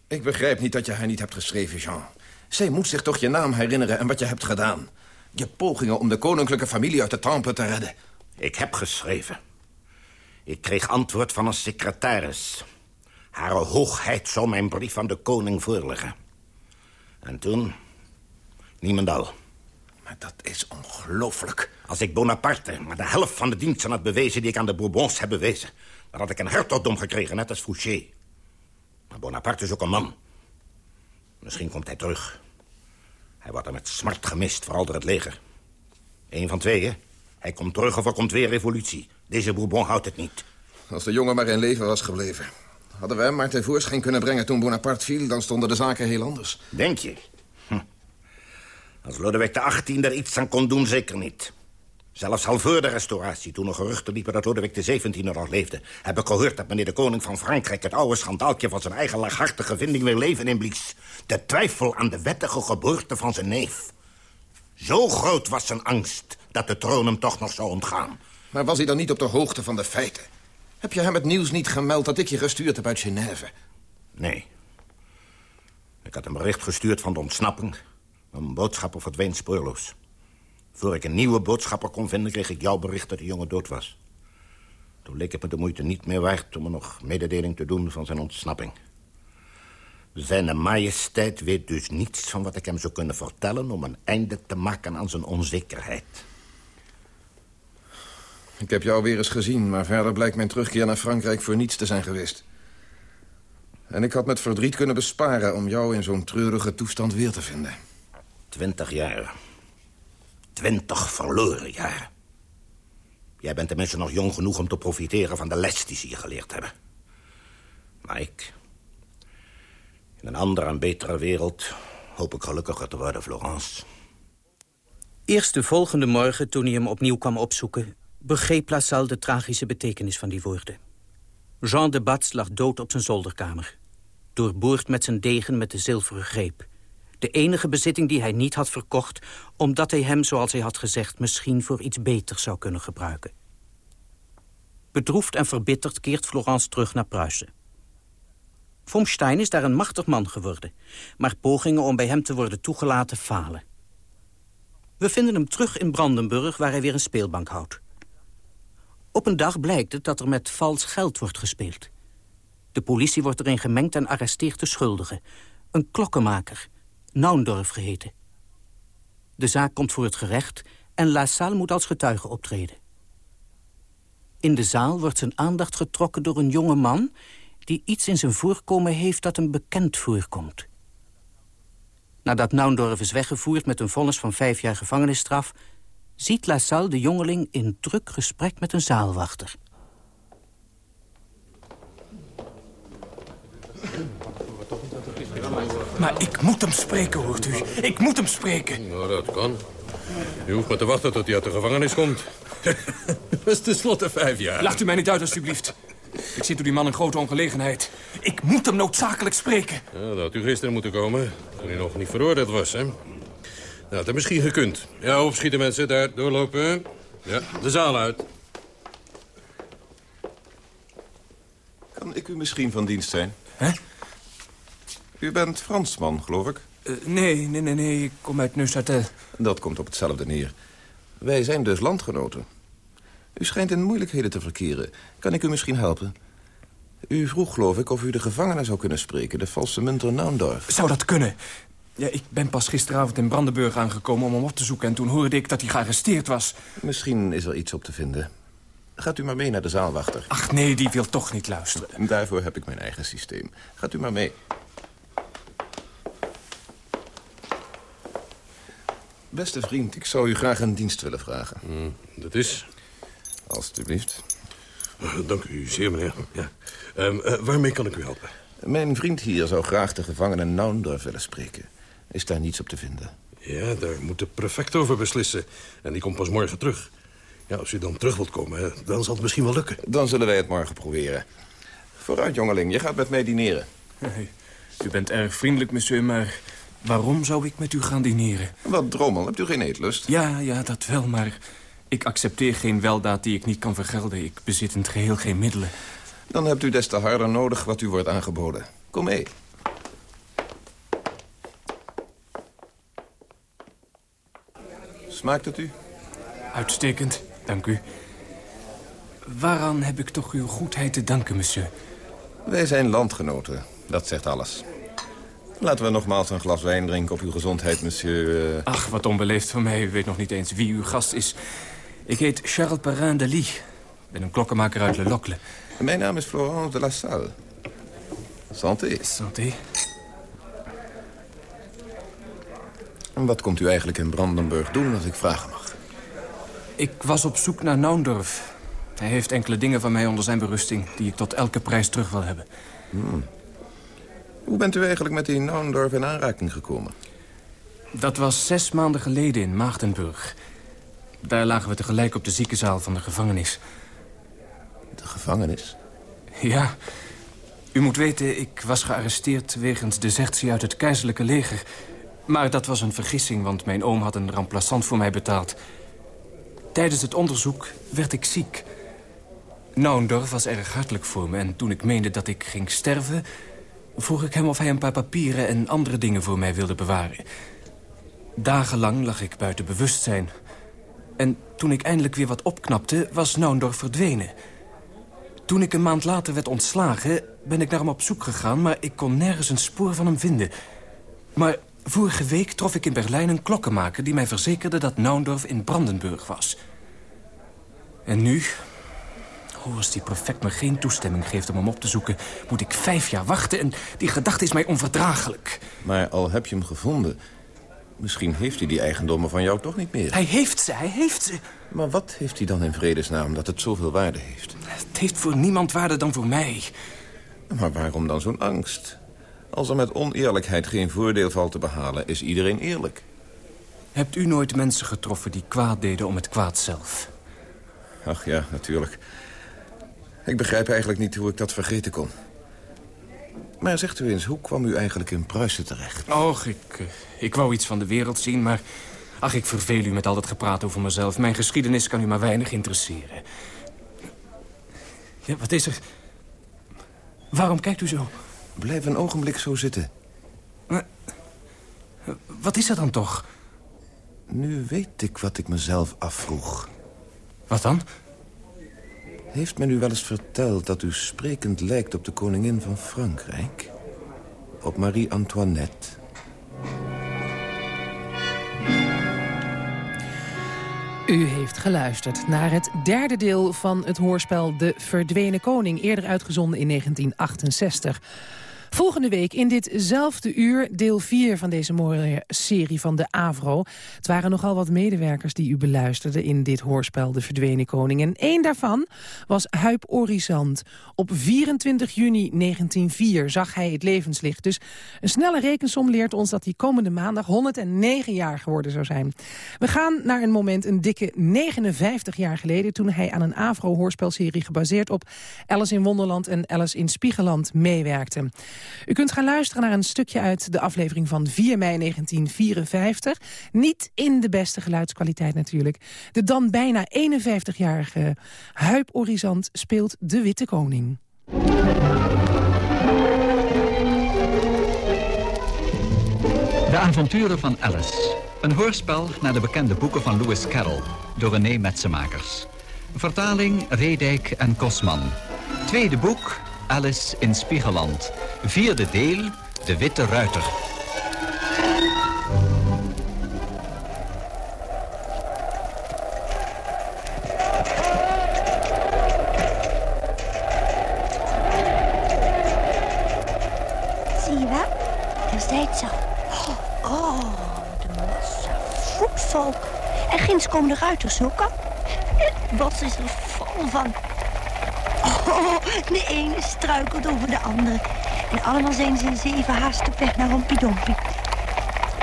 Ik begrijp niet dat je haar niet hebt geschreven, Jean. Zij moet zich toch je naam herinneren en wat je hebt gedaan. Je pogingen om de koninklijke familie uit de Temple te redden. Ik heb geschreven. Ik kreeg antwoord van een secretaris. Hare hoogheid zou mijn brief aan de koning voorleggen. En toen... niemendal. Maar dat is ongelooflijk. Als ik Bonaparte maar de helft van de diensten had bewezen... die ik aan de Bourbons heb bewezen... dan had ik een hertogdom gekregen, net als Fouché. Maar Bonaparte is ook een man. Misschien komt hij terug. Hij wordt er met smart gemist, vooral door het leger. Eén van tweeën. Hij komt terug of er komt weer revolutie. Deze Bourbon houdt het niet. Als de jongen maar in leven was gebleven. Hadden we hem maar tevoorschijn kunnen brengen toen Bonaparte viel... dan stonden de zaken heel anders. Denk je? Hm. Als Lodewijk XVIII er iets aan kon doen, zeker niet. Zelfs al voor de restauratie, toen er geruchten liepen dat Lodewijk XVII nog leefde... heb ik gehoord dat meneer de koning van Frankrijk... het oude schandaaltje van zijn eigen laaghartige vinding weer leven inblies. De twijfel aan de wettige geboorte van zijn neef. Zo groot was zijn angst dat de troon hem toch nog zou ontgaan. Maar was hij dan niet op de hoogte van de feiten? Heb je hem het nieuws niet gemeld dat ik je gestuurd heb uit Genève? Nee. Ik had een bericht gestuurd van de ontsnapping. Een boodschapper verdween spoorloos. Voor ik een nieuwe boodschapper kon vinden... kreeg ik jouw bericht dat de jongen dood was. Toen leek het me de moeite niet meer waard... om me nog mededeling te doen van zijn ontsnapping. Zijn majesteit weet dus niets van wat ik hem zou kunnen vertellen... om een einde te maken aan zijn onzekerheid. Ik heb jou weer eens gezien, maar verder blijkt mijn terugkeer naar Frankrijk voor niets te zijn geweest. En ik had met verdriet kunnen besparen om jou in zo'n treurige toestand weer te vinden. Twintig jaar. Twintig verloren jaren. Jij bent tenminste nog jong genoeg om te profiteren van de les die ze je geleerd hebben. Maar ik... In een andere en betere wereld hoop ik gelukkiger te worden, Florence. Eerst de volgende morgen, toen hij hem opnieuw kwam opzoeken... begreep Lassalle de tragische betekenis van die woorden. Jean de Bats lag dood op zijn zolderkamer. Doorboord met zijn degen met de zilveren greep. De enige bezitting die hij niet had verkocht... omdat hij hem, zoals hij had gezegd... misschien voor iets beters zou kunnen gebruiken. Bedroefd en verbitterd keert Florence terug naar Pruisen. Vom Stein is daar een machtig man geworden... maar pogingen om bij hem te worden toegelaten falen. We vinden hem terug in Brandenburg, waar hij weer een speelbank houdt. Op een dag blijkt het dat er met vals geld wordt gespeeld. De politie wordt erin gemengd en arresteert de schuldige. Een klokkenmaker, Naundorf geheten. De zaak komt voor het gerecht en La Salle moet als getuige optreden. In de zaal wordt zijn aandacht getrokken door een jonge man... die iets in zijn voorkomen heeft dat hem bekend voorkomt. Nadat Naundorf is weggevoerd met een vonnis van vijf jaar gevangenisstraf... ziet La Salle de jongeling in druk gesprek met een zaalwachter. Maar ik moet hem spreken, hoort u. Ik moet hem spreken. Nou, dat kan. U hoeft maar te wachten tot hij uit de gevangenis komt. dat is tenslotte vijf jaar. Lacht u mij niet uit, alstublieft. Ik zit door die man in grote ongelegenheid. Ik moet hem noodzakelijk spreken. Ja, dat had u gisteren moeten komen, toen hij nog niet veroordeeld was, hè? Nou, dat had misschien gekund. Ja, opschieten mensen, daar, doorlopen. Ja, de zaal uit. Kan ik u misschien van dienst zijn? Hè? U bent Fransman, geloof ik? Uh, nee, nee, nee, nee. Ik kom uit Neuchâtel. Dat komt op hetzelfde neer. Wij zijn dus landgenoten. U schijnt in moeilijkheden te verkeren. Kan ik u misschien helpen? U vroeg, geloof ik, of u de gevangene zou kunnen spreken... de valse munter Naundorf. Zou dat kunnen? Ja, ik ben pas gisteravond in Brandenburg aangekomen om hem op te zoeken... en toen hoorde ik dat hij gearresteerd was. Misschien is er iets op te vinden. Gaat u maar mee naar de zaalwachter. Ach nee, die wil toch niet luisteren. Daarvoor heb ik mijn eigen systeem. Gaat u maar mee. Beste vriend, ik zou u graag een dienst willen vragen. Mm, dat is? Alsjeblieft. Uh, dank u zeer, meneer. Ja. Um, uh, waarmee kan ik u helpen? Mijn vriend hier zou graag de gevangene Naundorf willen spreken. Is daar niets op te vinden? Ja, daar moet de prefect over beslissen. En die komt pas morgen terug. Ja, als u dan terug wilt komen, dan zal het misschien wel lukken. Dan zullen wij het morgen proberen. Vooruit, jongeling. Je gaat met mij dineren. Hey, u bent erg vriendelijk, monsieur, maar... Waarom zou ik met u gaan dineren? Wat drommel, hebt u geen eetlust? Ja, ja, dat wel, maar ik accepteer geen weldaad die ik niet kan vergelden. Ik bezit in het geheel geen middelen. Dan hebt u des te harder nodig wat u wordt aangeboden. Kom mee. Smaakt het u? Uitstekend, dank u. Waaraan heb ik toch uw goedheid te danken, monsieur? Wij zijn landgenoten, dat zegt alles. Laten we nogmaals een glas wijn drinken op uw gezondheid, monsieur... eh. Ach, wat onbeleefd van mij. U weet nog niet eens wie uw gast is. Ik heet Charles Perrin de. Ik ben een klokkenmaker uit Le Locle. Mijn naam is Florence de La Salle. Santé. Santé. En wat komt u eigenlijk in Brandenburg doen, als ik vragen mag? Ik was op zoek naar Naundorf. Hij heeft enkele dingen van mij onder zijn berusting... die ik tot elke prijs terug wil hebben. Hmm. Hoe bent u eigenlijk met die Naundorf in aanraking gekomen? Dat was zes maanden geleden in Maagdenburg. Daar lagen we tegelijk op de ziekenzaal van de gevangenis. De gevangenis? Ja. U moet weten, ik was gearresteerd wegens desertie uit het keizerlijke leger. Maar dat was een vergissing, want mijn oom had een remplaçant voor mij betaald. Tijdens het onderzoek werd ik ziek. Naundorf was erg hartelijk voor me en toen ik meende dat ik ging sterven... vroeg ik hem of hij een paar papieren en andere dingen voor mij wilde bewaren. Dagenlang lag ik buiten bewustzijn. En toen ik eindelijk weer wat opknapte, was Naundorf verdwenen. Toen ik een maand later werd ontslagen, ben ik naar hem op zoek gegaan... maar ik kon nergens een spoor van hem vinden. Maar vorige week trof ik in Berlijn een klokkenmaker... die mij verzekerde dat Naundorf in Brandenburg was. En nu, oh, als die prefect me geen toestemming geeft om hem op te zoeken... moet ik vijf jaar wachten en die gedachte is mij onverdraaglijk. Maar al heb je hem gevonden... misschien heeft hij die eigendommen van jou toch niet meer. Hij heeft ze, hij heeft ze. Maar wat heeft hij dan in vredesnaam dat het zoveel waarde heeft? Het heeft voor niemand waarde dan voor mij. Maar waarom dan zo'n angst? Als er met oneerlijkheid geen voordeel valt te behalen, is iedereen eerlijk. Hebt u nooit mensen getroffen die kwaad deden om het kwaad zelf? Ach ja, natuurlijk. Ik begrijp eigenlijk niet hoe ik dat vergeten kon. Maar zegt u eens, hoe kwam u eigenlijk in Pruisen terecht? Och, ik, eh, ik wou iets van de wereld zien, maar... Ach, ik verveel u met al dat gepraat over mezelf. Mijn geschiedenis kan u maar weinig interesseren. Ja, wat is er? Waarom kijkt u zo? Blijf een ogenblik zo zitten. Maar, wat is er dan toch? Nu weet ik wat ik mezelf afvroeg. Wat dan? Heeft men u wel eens verteld dat u sprekend lijkt op de koningin van Frankrijk? Op Marie-Antoinette? U heeft geluisterd naar het derde deel van het hoorspel De Verdwenen Koning... eerder uitgezonden in 1968. Volgende week in ditzelfde uur deel 4 van deze mooie serie van de AVRO. Het waren nogal wat medewerkers die u beluisterden in dit hoorspel De Verdwenen Koning. En één daarvan was Huip Orizant. Op 24 juni 1904 zag hij het levenslicht. Dus een snelle rekensom leert ons dat hij komende maandag 109 jaar geworden zou zijn. We gaan naar een moment een dikke 59 jaar geleden... toen hij aan een AVRO-hoorspelserie gebaseerd op Alice in Wonderland en Alice in Spiegeland meewerkte. U kunt gaan luisteren naar een stukje uit de aflevering van 4 mei 1954. Niet in de beste geluidskwaliteit natuurlijk. De dan bijna 51-jarige Huip Orizant speelt de Witte Koning. De avonturen van Alice. Een hoorspel naar de bekende boeken van Lewis Carroll door René Metsenmakers. Vertaling Redijk en Kosman. Tweede boek Alice in Spiegeland. Vierde deel De Witte Ruiter. Zie je wel? Daar zijt ze al. Oh, de massa voetvolk. En ginds komen de ruiters ook bos is er vol van. Oh, de ene struikelt over de andere. En allemaal zijn ze in zeven haast op weg naar Rompidompie.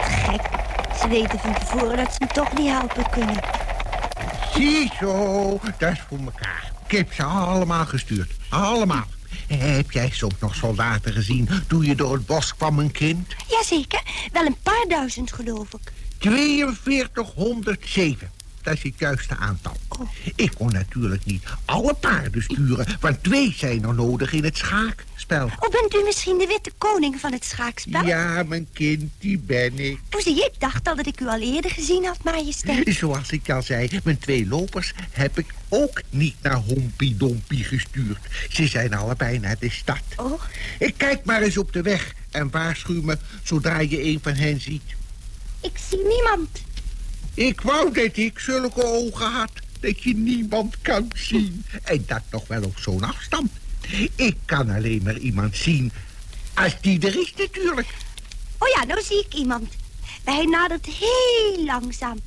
Gek. Ze weten van tevoren dat ze hem toch niet helpen kunnen. Ziezo, dat is voor elkaar. Ik heb ze allemaal gestuurd. Allemaal. Heb jij soms nog soldaten gezien toen je door het bos kwam, een kind? Jazeker, wel een paar duizend geloof ik. 4207. Dat is het juiste aantal. Ik kon natuurlijk niet alle paarden sturen, want twee zijn er nodig in het schaakspel. Of bent u misschien de witte koning van het schaakspel? Ja, mijn kind, die ben ik. O, zie, ik dacht al dat ik u al eerder gezien had, majesteit. Zoals ik al zei, mijn twee lopers heb ik ook niet naar Hompie Dompie gestuurd. Ze zijn allebei naar de stad. Oh. Ik kijk maar eens op de weg en waarschuw me zodra je een van hen ziet. Ik zie niemand. Ik wou dat ik zulke ogen had dat je niemand kan zien. En dat nog wel op zo'n afstand. Ik kan alleen maar iemand zien als die er is natuurlijk. Oh ja, nou zie ik iemand. Hij nadert heel langzaam.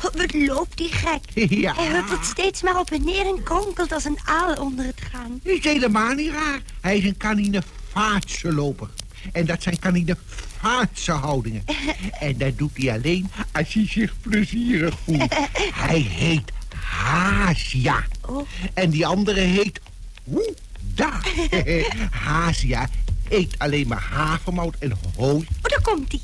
Wat loopt die gek? Ja. Hij huppelt steeds maar op en neer en kronkelt als een aal onder het gaan. is helemaal niet raar. Hij is een kanine loper. En dat zijn kanine houdingen. En dat doet hij alleen als hij zich plezierig voelt. Hij heet Hasia. En die andere heet Hoeda. Hasia eet alleen maar havermout en hooi. Oh, daar komt hij.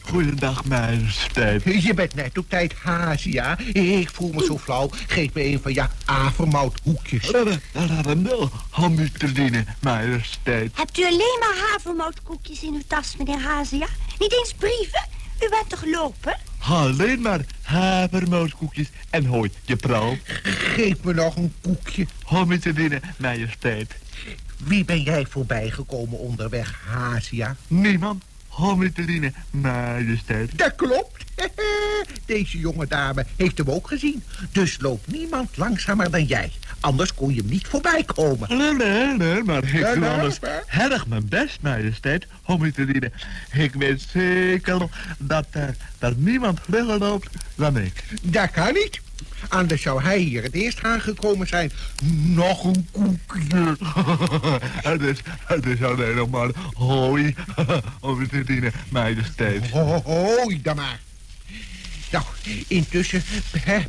Goedendag, majesteit. Je bent net op tijd, Hasia. Ik voel me zo flauw. Geef me een van je havermouthoekjes. Hamburgerine, majesteit. Hebt u alleen maar havermoutkoekjes in uw tas, meneer Hazia? Niet eens brieven? U bent toch lopen? Alleen maar havermoutkoekjes en hooi, je prouw. Geef me nog een koekje. Hamburgerine, majesteit. Wie ben jij voorbijgekomen onderweg, Hasia? Niemand. Hamiltonine, majesteit. Dat klopt. Deze jonge dame heeft hem ook gezien. Dus loopt niemand langzamer dan jij. Anders kon je hem niet voorbij komen. Nee, nee, nee, maar ik doe anders erg mijn best, majesteit. Hamiltonine. Ik weet zeker dat er, dat niemand vlugger loopt dan ik. Dat kan niet. Anders zou hij hier het eerst aangekomen zijn. Nog een koekje. het, is, het is alleen nog maar hooi. Om te dienen, majesteit. Hoi dan maar. Nou, intussen... Hè,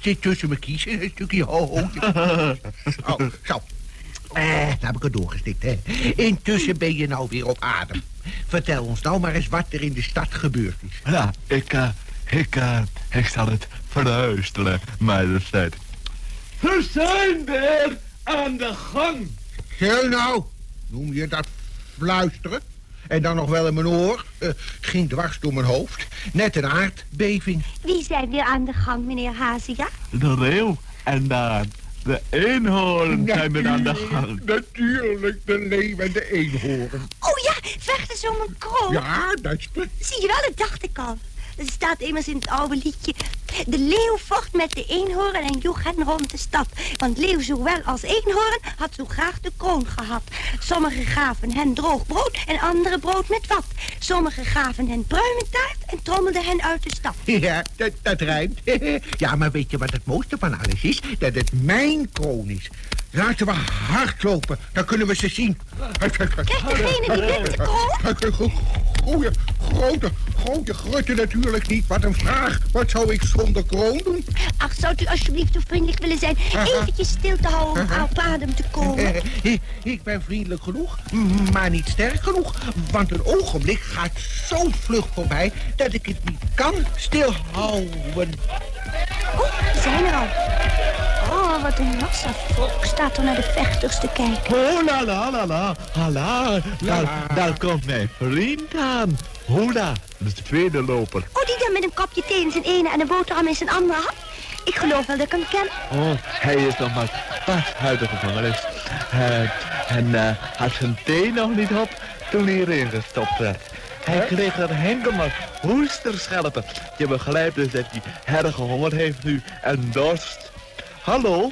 zit tussen mijn kiezen een stukje hooi. Oh, zo. Eh, nou heb ik het doorgestikt, hè. Intussen ben je nou weer op adem. Vertel ons nou maar eens wat er in de stad gebeurd is. Ja, ik, eh, ik, eh, ik zal het verduisteren, majesteit. We zijn weer aan de gang. Heel nou, noem je dat fluisteren? En dan nog wel in mijn oor. Eh, ging dwars door mijn hoofd. Net een aardbeving. Wie zijn weer aan de gang, meneer Hazia? De leeuw en de, de eenhoorn zijn weer aan de gang. Natuurlijk, de leeuw en de eenhoorn. Oh ja, vechten ze om een kroon. Ja, dat is... Zie je wel, dat dacht ik al. Er staat immers in het oude liedje. De leeuw vocht met de eenhoorn en joeg hen rond de stad. Want leeuw zowel als eenhoorn had zo graag de kroon gehad. Sommigen gaven hen droog brood en anderen brood met wat. Sommigen gaven hen pruimentaart en trommelden hen uit de stad. Ja, dat, dat rijmt. Ja, maar weet je wat het mooiste van alles is? Dat het mijn kroon is. Laten we hardlopen, dan kunnen we ze zien. Kijk, degene die wint de kroon. Goeie, grote, grote grutte natuurlijk niet. Wat een vraag. Wat zou ik zonder kroon doen? Ach, zou u alsjeblieft zo vriendelijk willen zijn... eventjes stil te houden om op adem te komen? Ik ben vriendelijk genoeg, maar niet sterk genoeg. Want een ogenblik gaat zo vlug voorbij... dat ik het niet kan stilhouden. Oh, we zijn er al. Oh, wat een massa volk staat er naar de vechters te kijken. Oh, la la la la. Hala, daar, daar komt mijn vriend aan. Hola, de tweede loper. Oh, die dan met een kopje thee in zijn ene en een boterham in zijn andere hand? Ik geloof wel dat ik hem ken. Oh, hij is nog maar pas uit de gevangenis. Uh, en uh, had zijn thee nog niet op toen hij erin gestopt werd. Hij kreeg er enkel maar hoesterschelpen. Je begrijpt dus dat hij erg honger heeft nu en dorst. Hallo?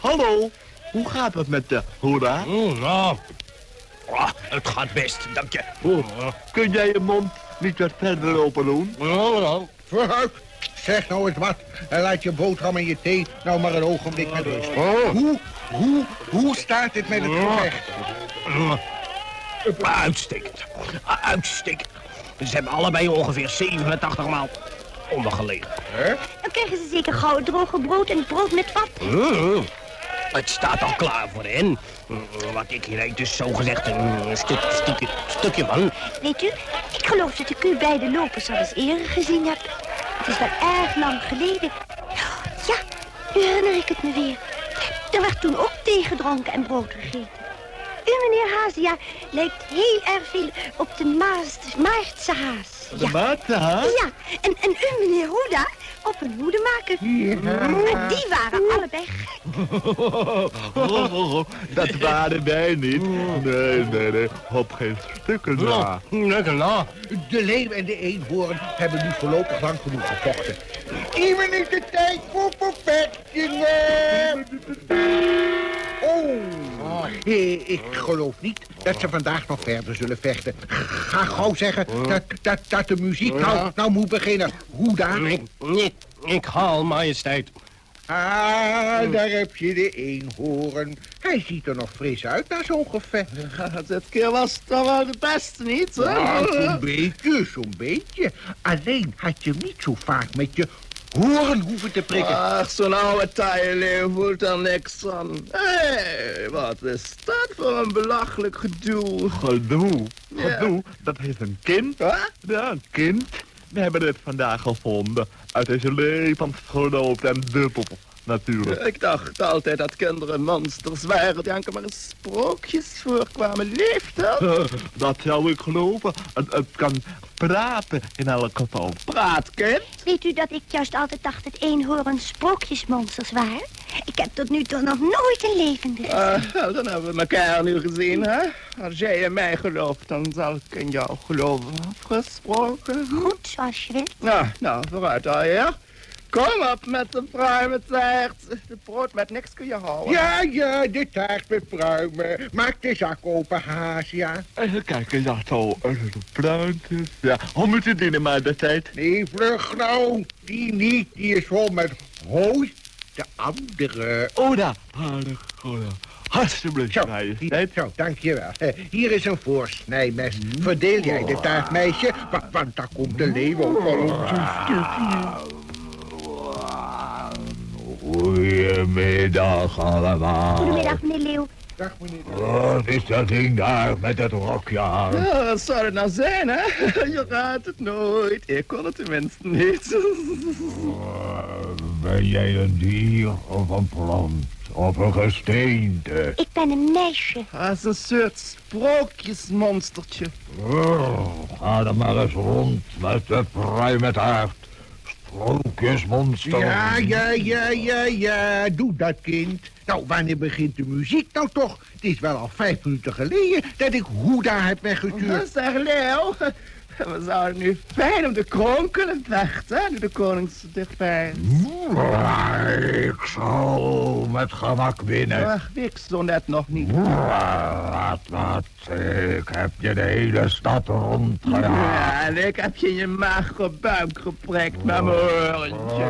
Hallo? Hoe gaat het met de hoera? Hoera. Oh, het gaat best, dank je. kun jij je mond niet wat verder open doen? Ja, vooruit. Zeg nou eens wat en laat je boterham en je thee nou maar een ogenblik met rust. Hoe, hoe, hoe staat het met het gevecht? Uitstekend. Uitstekend. Ze hebben allebei ongeveer 87 maal ondergelegen. Dan krijgen ze zeker gauw droge brood en brood met wat. Het staat al klaar voor hen. Mm, Wat ik hier eet is zogezegd een stuk, stukje, stukje van. Weet u, ik geloof dat ik u beide lopers al eens eerder gezien heb. Het is wel erg lang geleden. Ja, Nu herinner ik het me weer. Er werd toen ook thee gedronken en brood gegeten. U, meneer Hazia, lijkt heel erg veel op de Maartse haas. De Maartse haas? Ja, en, en u, meneer Hoeda, op een hoedemaker. Maar die waren allebei Dat waren wij niet. Nee, nee, nee. Op geen stukken na. Lekker na. De leeuw en de eenhoorn hebben nu voorlopig lang genoeg gevochten. Even is de tijd voor perfectingen. Oh, ik geloof niet dat ze vandaag nog verder zullen vechten. Ga gauw zeggen dat, dat, dat de muziek nou, nou moet beginnen. Hoe daar? Ik, ik, ik haal, majesteit. Ah, daar heb je de eenhoorn. Hij ziet er nog fris uit na zo'n gevecht. Dit keer was het toch wel de beste, niet? hè? Ja, zo'n beetje, zo'n beetje. Alleen had je niet zo vaak met je horen hoeven te prikken. Ach, zo'n oude taaie voelt er niks aan. Hé, wat is dat voor een belachelijk gedoe? Gedoe? Ja. Gedoe? Dat is een kind. Ja, een kind. We hebben het vandaag gevonden. Uit deze levend geloof en dubbel, natuurlijk. Ik dacht altijd dat kinderen monsters waren die enkel maar in sprookjes voorkwamen. Leeft dat? Dat zou ik geloven. Het, het kan praten in elk geval. Praatkind? Weet u dat ik juist altijd dacht dat eenhoorn sprookjesmonsters waren? Ik heb tot nu toe nog nooit een levende gezien. Ah, wel, dan hebben we elkaar nu gezien, hè? Als jij in mij gelooft, dan zal ik in jou geloven. Afgesproken? Goed, zoals je wilt. Nou, nou, vooruit al, ja? Kom op met de pruimen taart. De brood met niks kun je houden. Ja, ja, de taart met pruimen. Maak de zak open, Hazia. Even kijken, dat zo. De pruimpjes. Ja, hoe moet het in de majesteit? Nee, vlug nou. Die niet, die is vol met hooi. De andere... Oh, daar. Aardig, oh, daar. Alsjeblieft, zo. Zo, dankjewel. Eh, Hier is een voorsnijmes. Verdeel jij de taart, meisje? Want, want daar komt de leeuw ook al op zijn stukje. Goedemiddag allemaal. Goedemiddag, meneer Leeuw. Dag, meneer. Wat is dat ding daar met het rokje aan? Ja, wat zou het nou zijn, hè? Je raadt het nooit. Ik kon het tenminste niet. Ben jij een dier of een plant of een gesteente? Ik ben een meisje. Dat is een soort sprookjesmonstertje. Oh, ga er maar eens rond met de pruimetaart. Sprookjesmonster. Ja, ja, ja, ja, ja. Doe dat, kind. Nou, wanneer begint de muziek nou toch? Het is wel al vijf minuten geleden dat ik Hoeda heb weggestuurd. Zeg, Leo. We zouden nu fijn op de kroon kunnen vechten, nu de koning zo dichtbij is. Ik zal met gemak winnen. Ach, ik zo net nog niet. Wat, wat, ik heb je de hele stad rondgejaagd. Ja, en ik heb je in je magere buik geprikt met mijn horentje.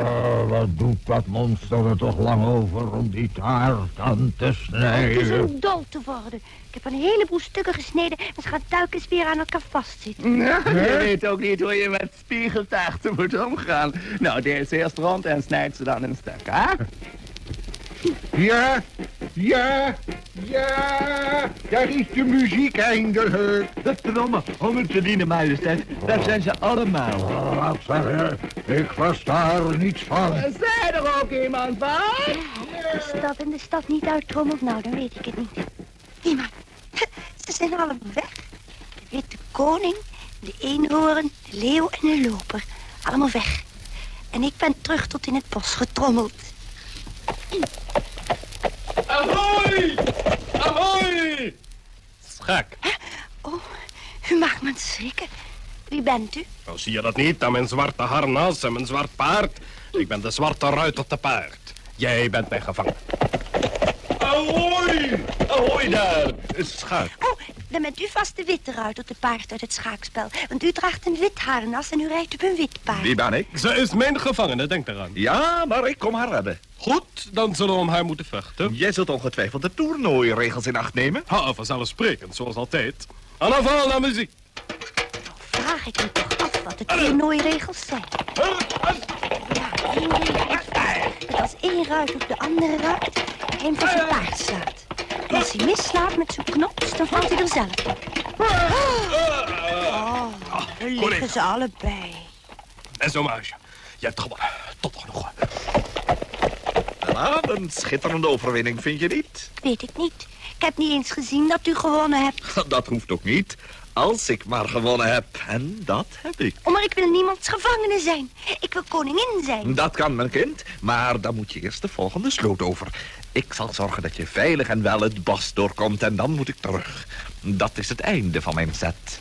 Wat doet dat monster er toch lang over om die taart aan te Het is snijden? om dol te worden. Ik heb een heleboel stukken gesneden en ze gaan telkens weer aan elkaar vastzitten. Ja, je weet ook niet hoe je met spiegeltaarten moet omgaan. Nou, deze eerst rond en snijd ze dan in stukken, hè? Ja, ja, ja, daar is de muziek eindelijk. Dat dromen, om te dienen, majesteit. Daar zijn ze allemaal. Wat zeg je? Ik versta er niets van. Zei er ook iemand van? De stad en de stad niet uittrommelt, nou, dan weet ik het niet. Niemand. Ze zijn allemaal weg. De witte koning, de eenhoorn, de leeuw en de loper. Allemaal weg. En ik ben terug tot in het bos getrommeld. Ahoy! Ahoy! Schak. Oh, u maakt me schrikken. Wie bent u? Nou, zie je dat niet aan mijn zwarte harnas en mijn zwart paard? Ik ben de zwarte ruiter te paard. Jij bent mijn gevangen. Ahoy! Ahoy daar! Schaak. Oh, dan bent u vast de witte ruiter te paard uit het schaakspel. Want u draagt een wit harnas en u rijdt op een wit paard. Wie ben ik? Ze is mijn gevangene, denk eraan. Ja, maar ik kom haar redden. Goed, dan zullen we om haar moeten vechten. Jij zult ongetwijfeld de toernooiregels in acht nemen. Ha, vanzelfsprekend, zoals altijd. En dan val naar muziek. Vraag ik me toch wat de toernooiregels zijn. Ja, één ding dat als één ruiter op de andere ruiter hem van zijn paard slaat. En als hij misslaat met zijn knops, dan valt hij er zelf op. Oh, dan liggen ze allebei. En zo, muisje. Je hebt gewonnen. Tot genoegen. Voilà, een schitterende overwinning, vind je niet? Weet ik niet. Ik heb niet eens gezien dat u gewonnen hebt. Dat hoeft ook niet. Als ik maar gewonnen heb. En dat heb ik. Oh, maar ik wil niemands gevangene zijn. Ik wil koningin zijn. Dat kan, mijn kind. Maar dan moet je eerst de volgende sloot over. Ik zal zorgen dat je veilig en wel het bos doorkomt en dan moet ik terug. Dat is het einde van mijn set.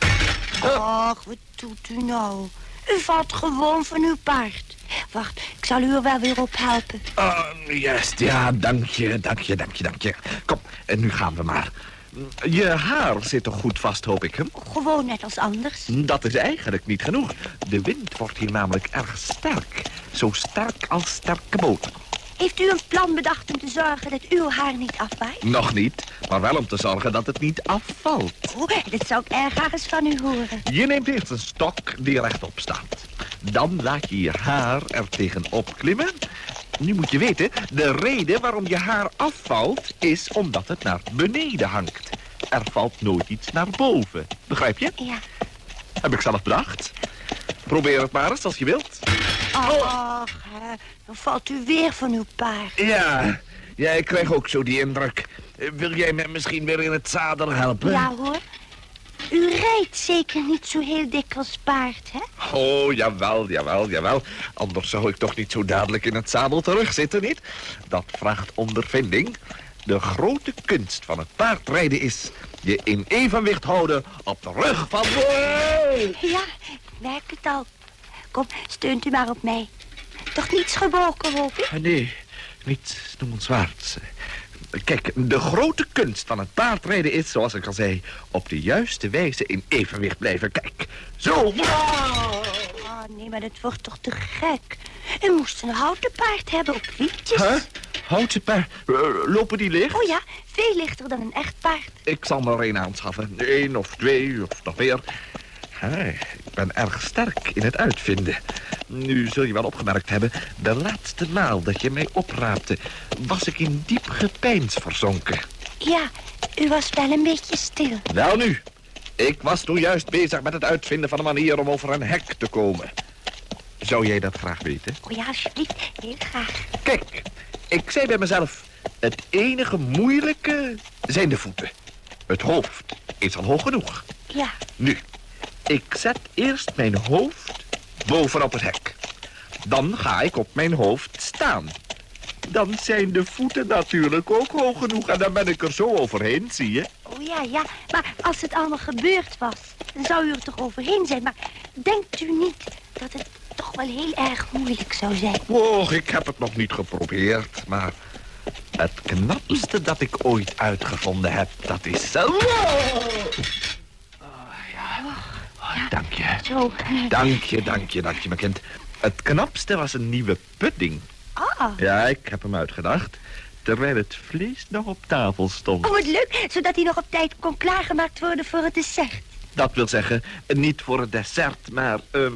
Ach, wat doet u nou? U valt gewoon van uw paard. Wacht, ik zal u er wel weer op helpen. Uh, juist, ja, dank je, dank je, dank je, dank je. Kom, en nu gaan we maar. Je haar zit toch goed vast, hoop ik, hè? Gewoon net als anders. Dat is eigenlijk niet genoeg. De wind wordt hier namelijk erg sterk. Zo sterk als sterke boter. Heeft u een plan bedacht om te zorgen dat uw haar niet afwaait? Nog niet, maar wel om te zorgen dat het niet afvalt. Oh, dat zou ik erg graag eens van u horen. Je neemt eerst een stok die rechtop staat. Dan laat je je haar er tegenop klimmen. Nu moet je weten, de reden waarom je haar afvalt... is omdat het naar beneden hangt. Er valt nooit iets naar boven. Begrijp je? Ja. Heb ik zelf bedacht. Probeer het maar eens als je wilt. Ach, hè, dan valt u weer van uw paard. Ja, ja, ik krijg ook zo die indruk. Eh, Wil jij me misschien weer in het zadel helpen? Ja hoor. U rijdt zeker niet zo heel dikwijls paard, hè? Oh, jawel, jawel, jawel. Anders zou ik toch niet zo dadelijk in het zadel terugzitten, niet? Dat vraagt ondervinding. De grote kunst van het paardrijden is... je in evenwicht houden op de rug van... Ja, ik merk het al. Kom, steunt u maar op mij. Toch niets gebogen, hoop ik? Ah, Nee, niets noemenswaards. Kijk, de grote kunst van het paardrijden is, zoals ik al zei... op de juiste wijze in evenwicht blijven. Kijk, zo. Oh, nee, maar dat wordt toch te gek. U moest een houten paard hebben op wieltjes. Huh? Houten paard. Eh, lopen die licht? Oh ja, veel lichter dan een echt paard. Ik zal er een aanschaffen. Eén of twee of nog meer. Ik ben erg sterk in het uitvinden. Nu zul je wel opgemerkt hebben... de laatste maal dat je mij opraapte... was ik in diep gepeins verzonken. Ja, u was wel een beetje stil. Wel nu, ik was toen juist bezig met het uitvinden van een manier om over een hek te komen. Zou jij dat graag weten? Oh ja, alsjeblieft, heel graag. Kijk, ik zei bij mezelf... het enige moeilijke zijn de voeten. Het hoofd is al hoog genoeg. Ja, Nu, ik zet eerst mijn hoofd bovenop het hek. Dan ga ik op mijn hoofd staan. Dan zijn de voeten natuurlijk ook hoog genoeg en dan ben ik er zo overheen, zie je? oh ja, ja. Maar als het allemaal gebeurd was, dan zou u er toch overheen zijn. Maar denkt u niet dat het toch wel heel erg moeilijk zou zijn? Och, ik heb het nog niet geprobeerd, maar het knapste dat ik ooit uitgevonden heb, dat is Dank je. Zo. Dank je, dank je, dank je, mijn kind. Het knapste was een nieuwe pudding. Ah. Ja, ik heb hem uitgedacht. Terwijl het vlees nog op tafel stond. Oh, wat leuk. Zodat hij nog op tijd kon klaargemaakt worden voor het dessert. Dat wil zeggen, niet voor het dessert, maar... Eh,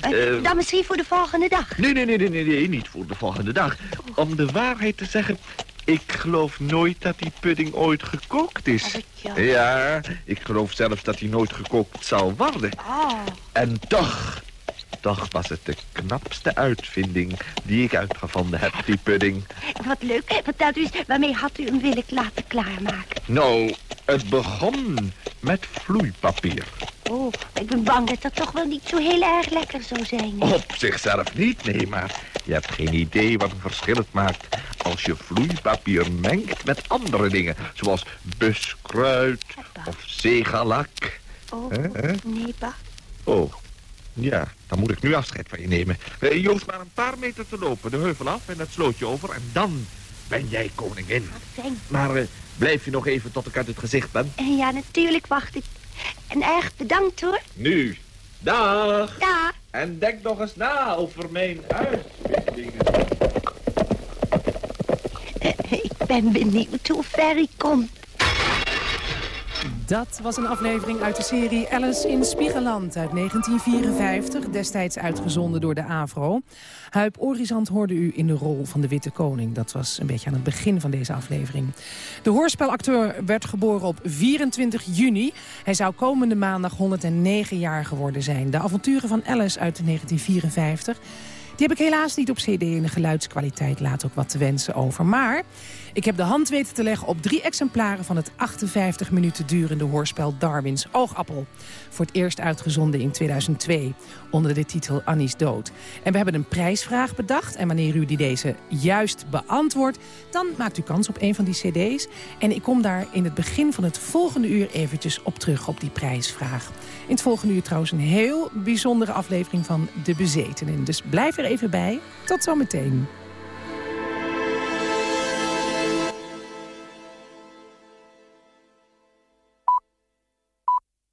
eh, dan misschien voor de volgende dag. Nee, nee, nee, nee, nee, nee, niet voor de volgende dag. Om de waarheid te zeggen, ik geloof nooit dat die pudding ooit gekookt is. Ja, ik geloof zelfs dat hij nooit gekookt zal worden. Oh. En toch, toch was het de knapste uitvinding die ik uitgevonden heb, die pudding. Wat leuk. Vertelt u eens, waarmee had u hem willen laten klaarmaken? Nou, het begon met vloeipapier. Oh, ik ben bang dat dat toch wel niet zo heel erg lekker zou zijn. Op zichzelf niet, nee, maar je hebt geen idee wat een verschil het maakt als je vloeipapier mengt met andere dingen, zoals buskruid of zegalak. Oh, nee, pa. Oh, ja, dan moet ik nu afscheid van je nemen. Eh, je hoeft maar een paar meter te lopen, de heuvel af en het slootje over en dan ben jij koningin. Fijn. Maar eh, blijf je nog even tot ik uit het gezicht ben? En ja, natuurlijk wacht ik. En erg bedankt hoor. Nu. Dag. Dag. En denk nog eens na over mijn uitvindingen. Ik ben benieuwd hoe ver ik kom. Dat was een aflevering uit de serie Alice in Spiegeland uit 1954, destijds uitgezonden door de AVRO. Huip Orizant hoorde u in de rol van de Witte Koning. Dat was een beetje aan het begin van deze aflevering. De hoorspelacteur werd geboren op 24 juni. Hij zou komende maandag 109 jaar geworden zijn. De avonturen van Alice uit 1954 Die heb ik helaas niet op cd en de geluidskwaliteit laat ook wat te wensen over. Maar ik heb de hand weten te leggen op drie exemplaren van het 58 minuten durende hoorspel Darwins Oogappel. Voor het eerst uitgezonden in 2002 onder de titel Annie's Dood. En we hebben een prijsvraag bedacht. En wanneer u die deze juist beantwoordt, dan maakt u kans op een van die cd's. En ik kom daar in het begin van het volgende uur eventjes op terug op die prijsvraag. In het volgende uur trouwens een heel bijzondere aflevering van De Bezetenen. Dus blijf er even bij. Tot zometeen.